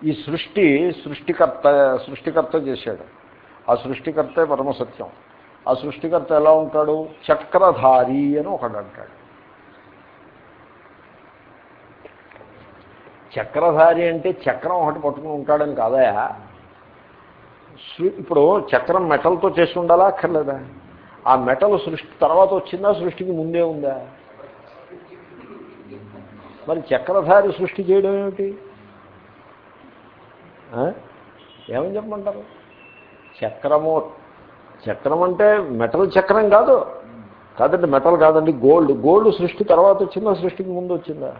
A: ఈ సృష్టి సృష్టికర్త సృష్టికర్త చేశాడు. ఆ సృష్టికర్తే పరమసత్యం. ఆ సృష్టికర్త ఎలా ఉంటాడు? చక్రధారి అని ఒకడు అంటాడు. చక్రధారి అంటే చక్రం ఒకటి పట్టుకుని ఉంటాడని కాదయా ఇప్పుడు చక్రం మెటల్తో చేసి ఉండాలా అక్కర్లేదా? ఆ మెటల్ సృష్టి తర్వాత వచ్చిందా? సృష్టికి ముందే ఉందా? మరి చక్రధారి సృష్టి చేయడం ఏమిటి? ఏమని చెప్పమంటారు? చక్రము చక్రం అంటే మెటల్ చక్రం కాదు. కాదండి మెటల్ కాదండి గోల్డ్. గోల్డ్ సృష్టి తర్వాత వచ్చిందా సృష్టికి ముందు వచ్చిందా?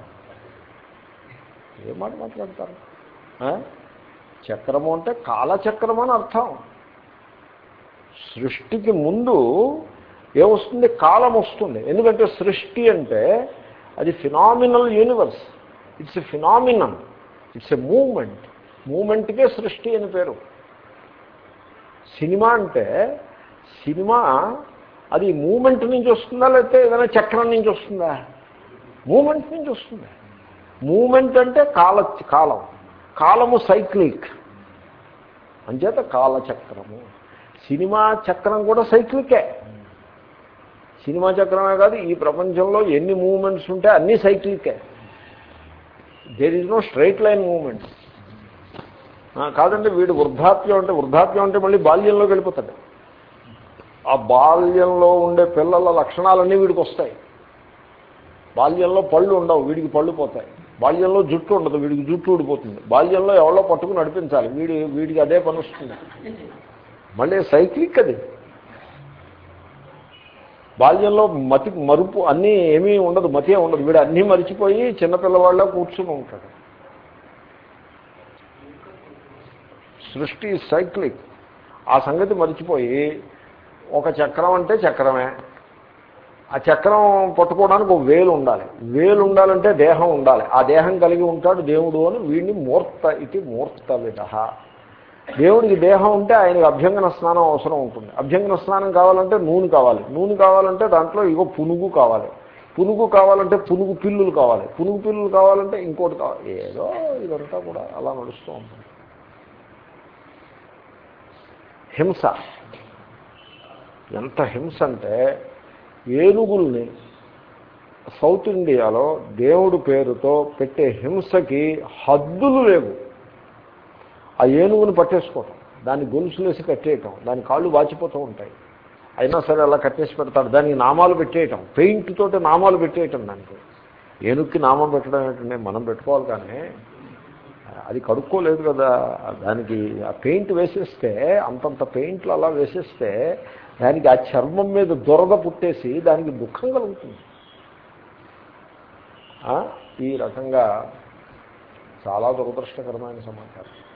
A: ఏ మాట మాట్లాడతారు? చక్రము అంటే కాలచక్రం అని అర్థం. సృష్టికి ముందు ఏమొస్తుంది? కాలం వస్తుంది. ఎందుకంటే సృష్టి అంటే అది phenomenal universe. It's a phenomenal it's a moment మూమెంట్కే సృష్టి అని పేరు. సినిమా అంటే సినిమా అది మూమెంట్ నుంచి వస్తుందా లేకపోతే ఏదైనా చక్రం నుంచి వస్తుందా? మూమెంట్ నుంచి వస్తుంది. మూమెంట్ అంటే కాల కాలం. కాలము సైక్లిక్. అంచేత కాలచక్రము సినిమా చక్రం కూడా సైక్లికే. సినిమా చక్రమే కాదు ఈ ప్రపంచంలో ఎన్ని మూమెంట్స్ ఉంటే అన్నీ సైక్లికే. There is no straight line moments కాదంటే వీడు వృద్ధాప్యం అంటే వృద్ధాప్యం అంటే మళ్ళీ బాల్యంలోకి వెళ్ళిపోతాడు. ఆ బాల్యంలో ఉండే పిల్లల లక్షణాలన్నీ వీడికి వస్తాయి. బాల్యంలో పళ్ళు ఉండవు వీడికి పళ్ళు పోతాయి. బాల్యంలో జుట్టు ఉండదు వీడికి జుట్టు ఊడిపోతుంది. బాల్యంలో ఎవరో పట్టుకుని నడిపించాలి వీడి వీడికి అదే పని వస్తుంది. మళ్ళీ సైక్లిక్ అది. బాల్యంలో మతి మరుపు అన్నీ ఏమీ ఉండదు మతే ఉండదు. వీడు అన్నీ మరిచిపోయి చిన్నపిల్లవాళ్ళ కూర్చుని ఉంటాడు. సృష్టి సైక్లిక్. ఆ సంగతి మర్చిపోయి ఒక చక్రం అంటే చక్రమే. ఆ చక్రం పట్టుకోవడానికి ఒక వేలు ఉండాలి. వేలు ఉండాలంటే దేహం ఉండాలి. ఆ దేహం కలిగి ఉంటాడు దేవుడు అని వీడిని మూర్త ఇది మూర్త విధ దేవుడికి దేహం ఉంటే ఆయనకి అభ్యంగన స్నానం అవసరం ఉంటుంది. అభ్యంగన స్నానం కావాలంటే నూనె కావాలి. నూనె కావాలంటే దాంట్లో ఇగో పునుగు కావాలి. పునుగు కావాలంటే పునుగు పిల్లులు కావాలి. పునుగు పిల్లులు కావాలంటే ఇంకోటి కావాలి. ఏదో ఇదంతా కూడా అలా నడుస్తూ ఉంటుంది. హింస. ఎంత హింస అంటే ఏనుగుల్ని సౌత్ ఇండియాలో దేవుడు పేరుతో పెట్టే హింసకి హద్దులు లేవు. ఆ ఏనుగును పట్టేసుకోవటం దాన్ని గొలుసులేసి కట్టేయటం దాని కాళ్ళు వాచిపోతూ ఉంటాయి. అయినా సరే అలా కట్టేసి పెడతాడు దానికి నామాలు పెట్టేయటం పెయింట్ తోటి నామాలు పెట్టేయటం దానికి. ఏనుగుకి నామం పెట్టడం ఏంటంటే మనం పెట్టుకోవాలి కానీ అది కడుక్కోలేదు కదా. దానికి ఆ పెయింట్ వేసేస్తే అంతంత పెయింట్లు అలా వేసేస్తే దానికి ఆ చర్మం మీద దురద పుట్టేసి దానికి దుఃఖం కలుగుతుంది. ఈ రకంగా చాలా దురదృష్టకరమైన సమాచారం.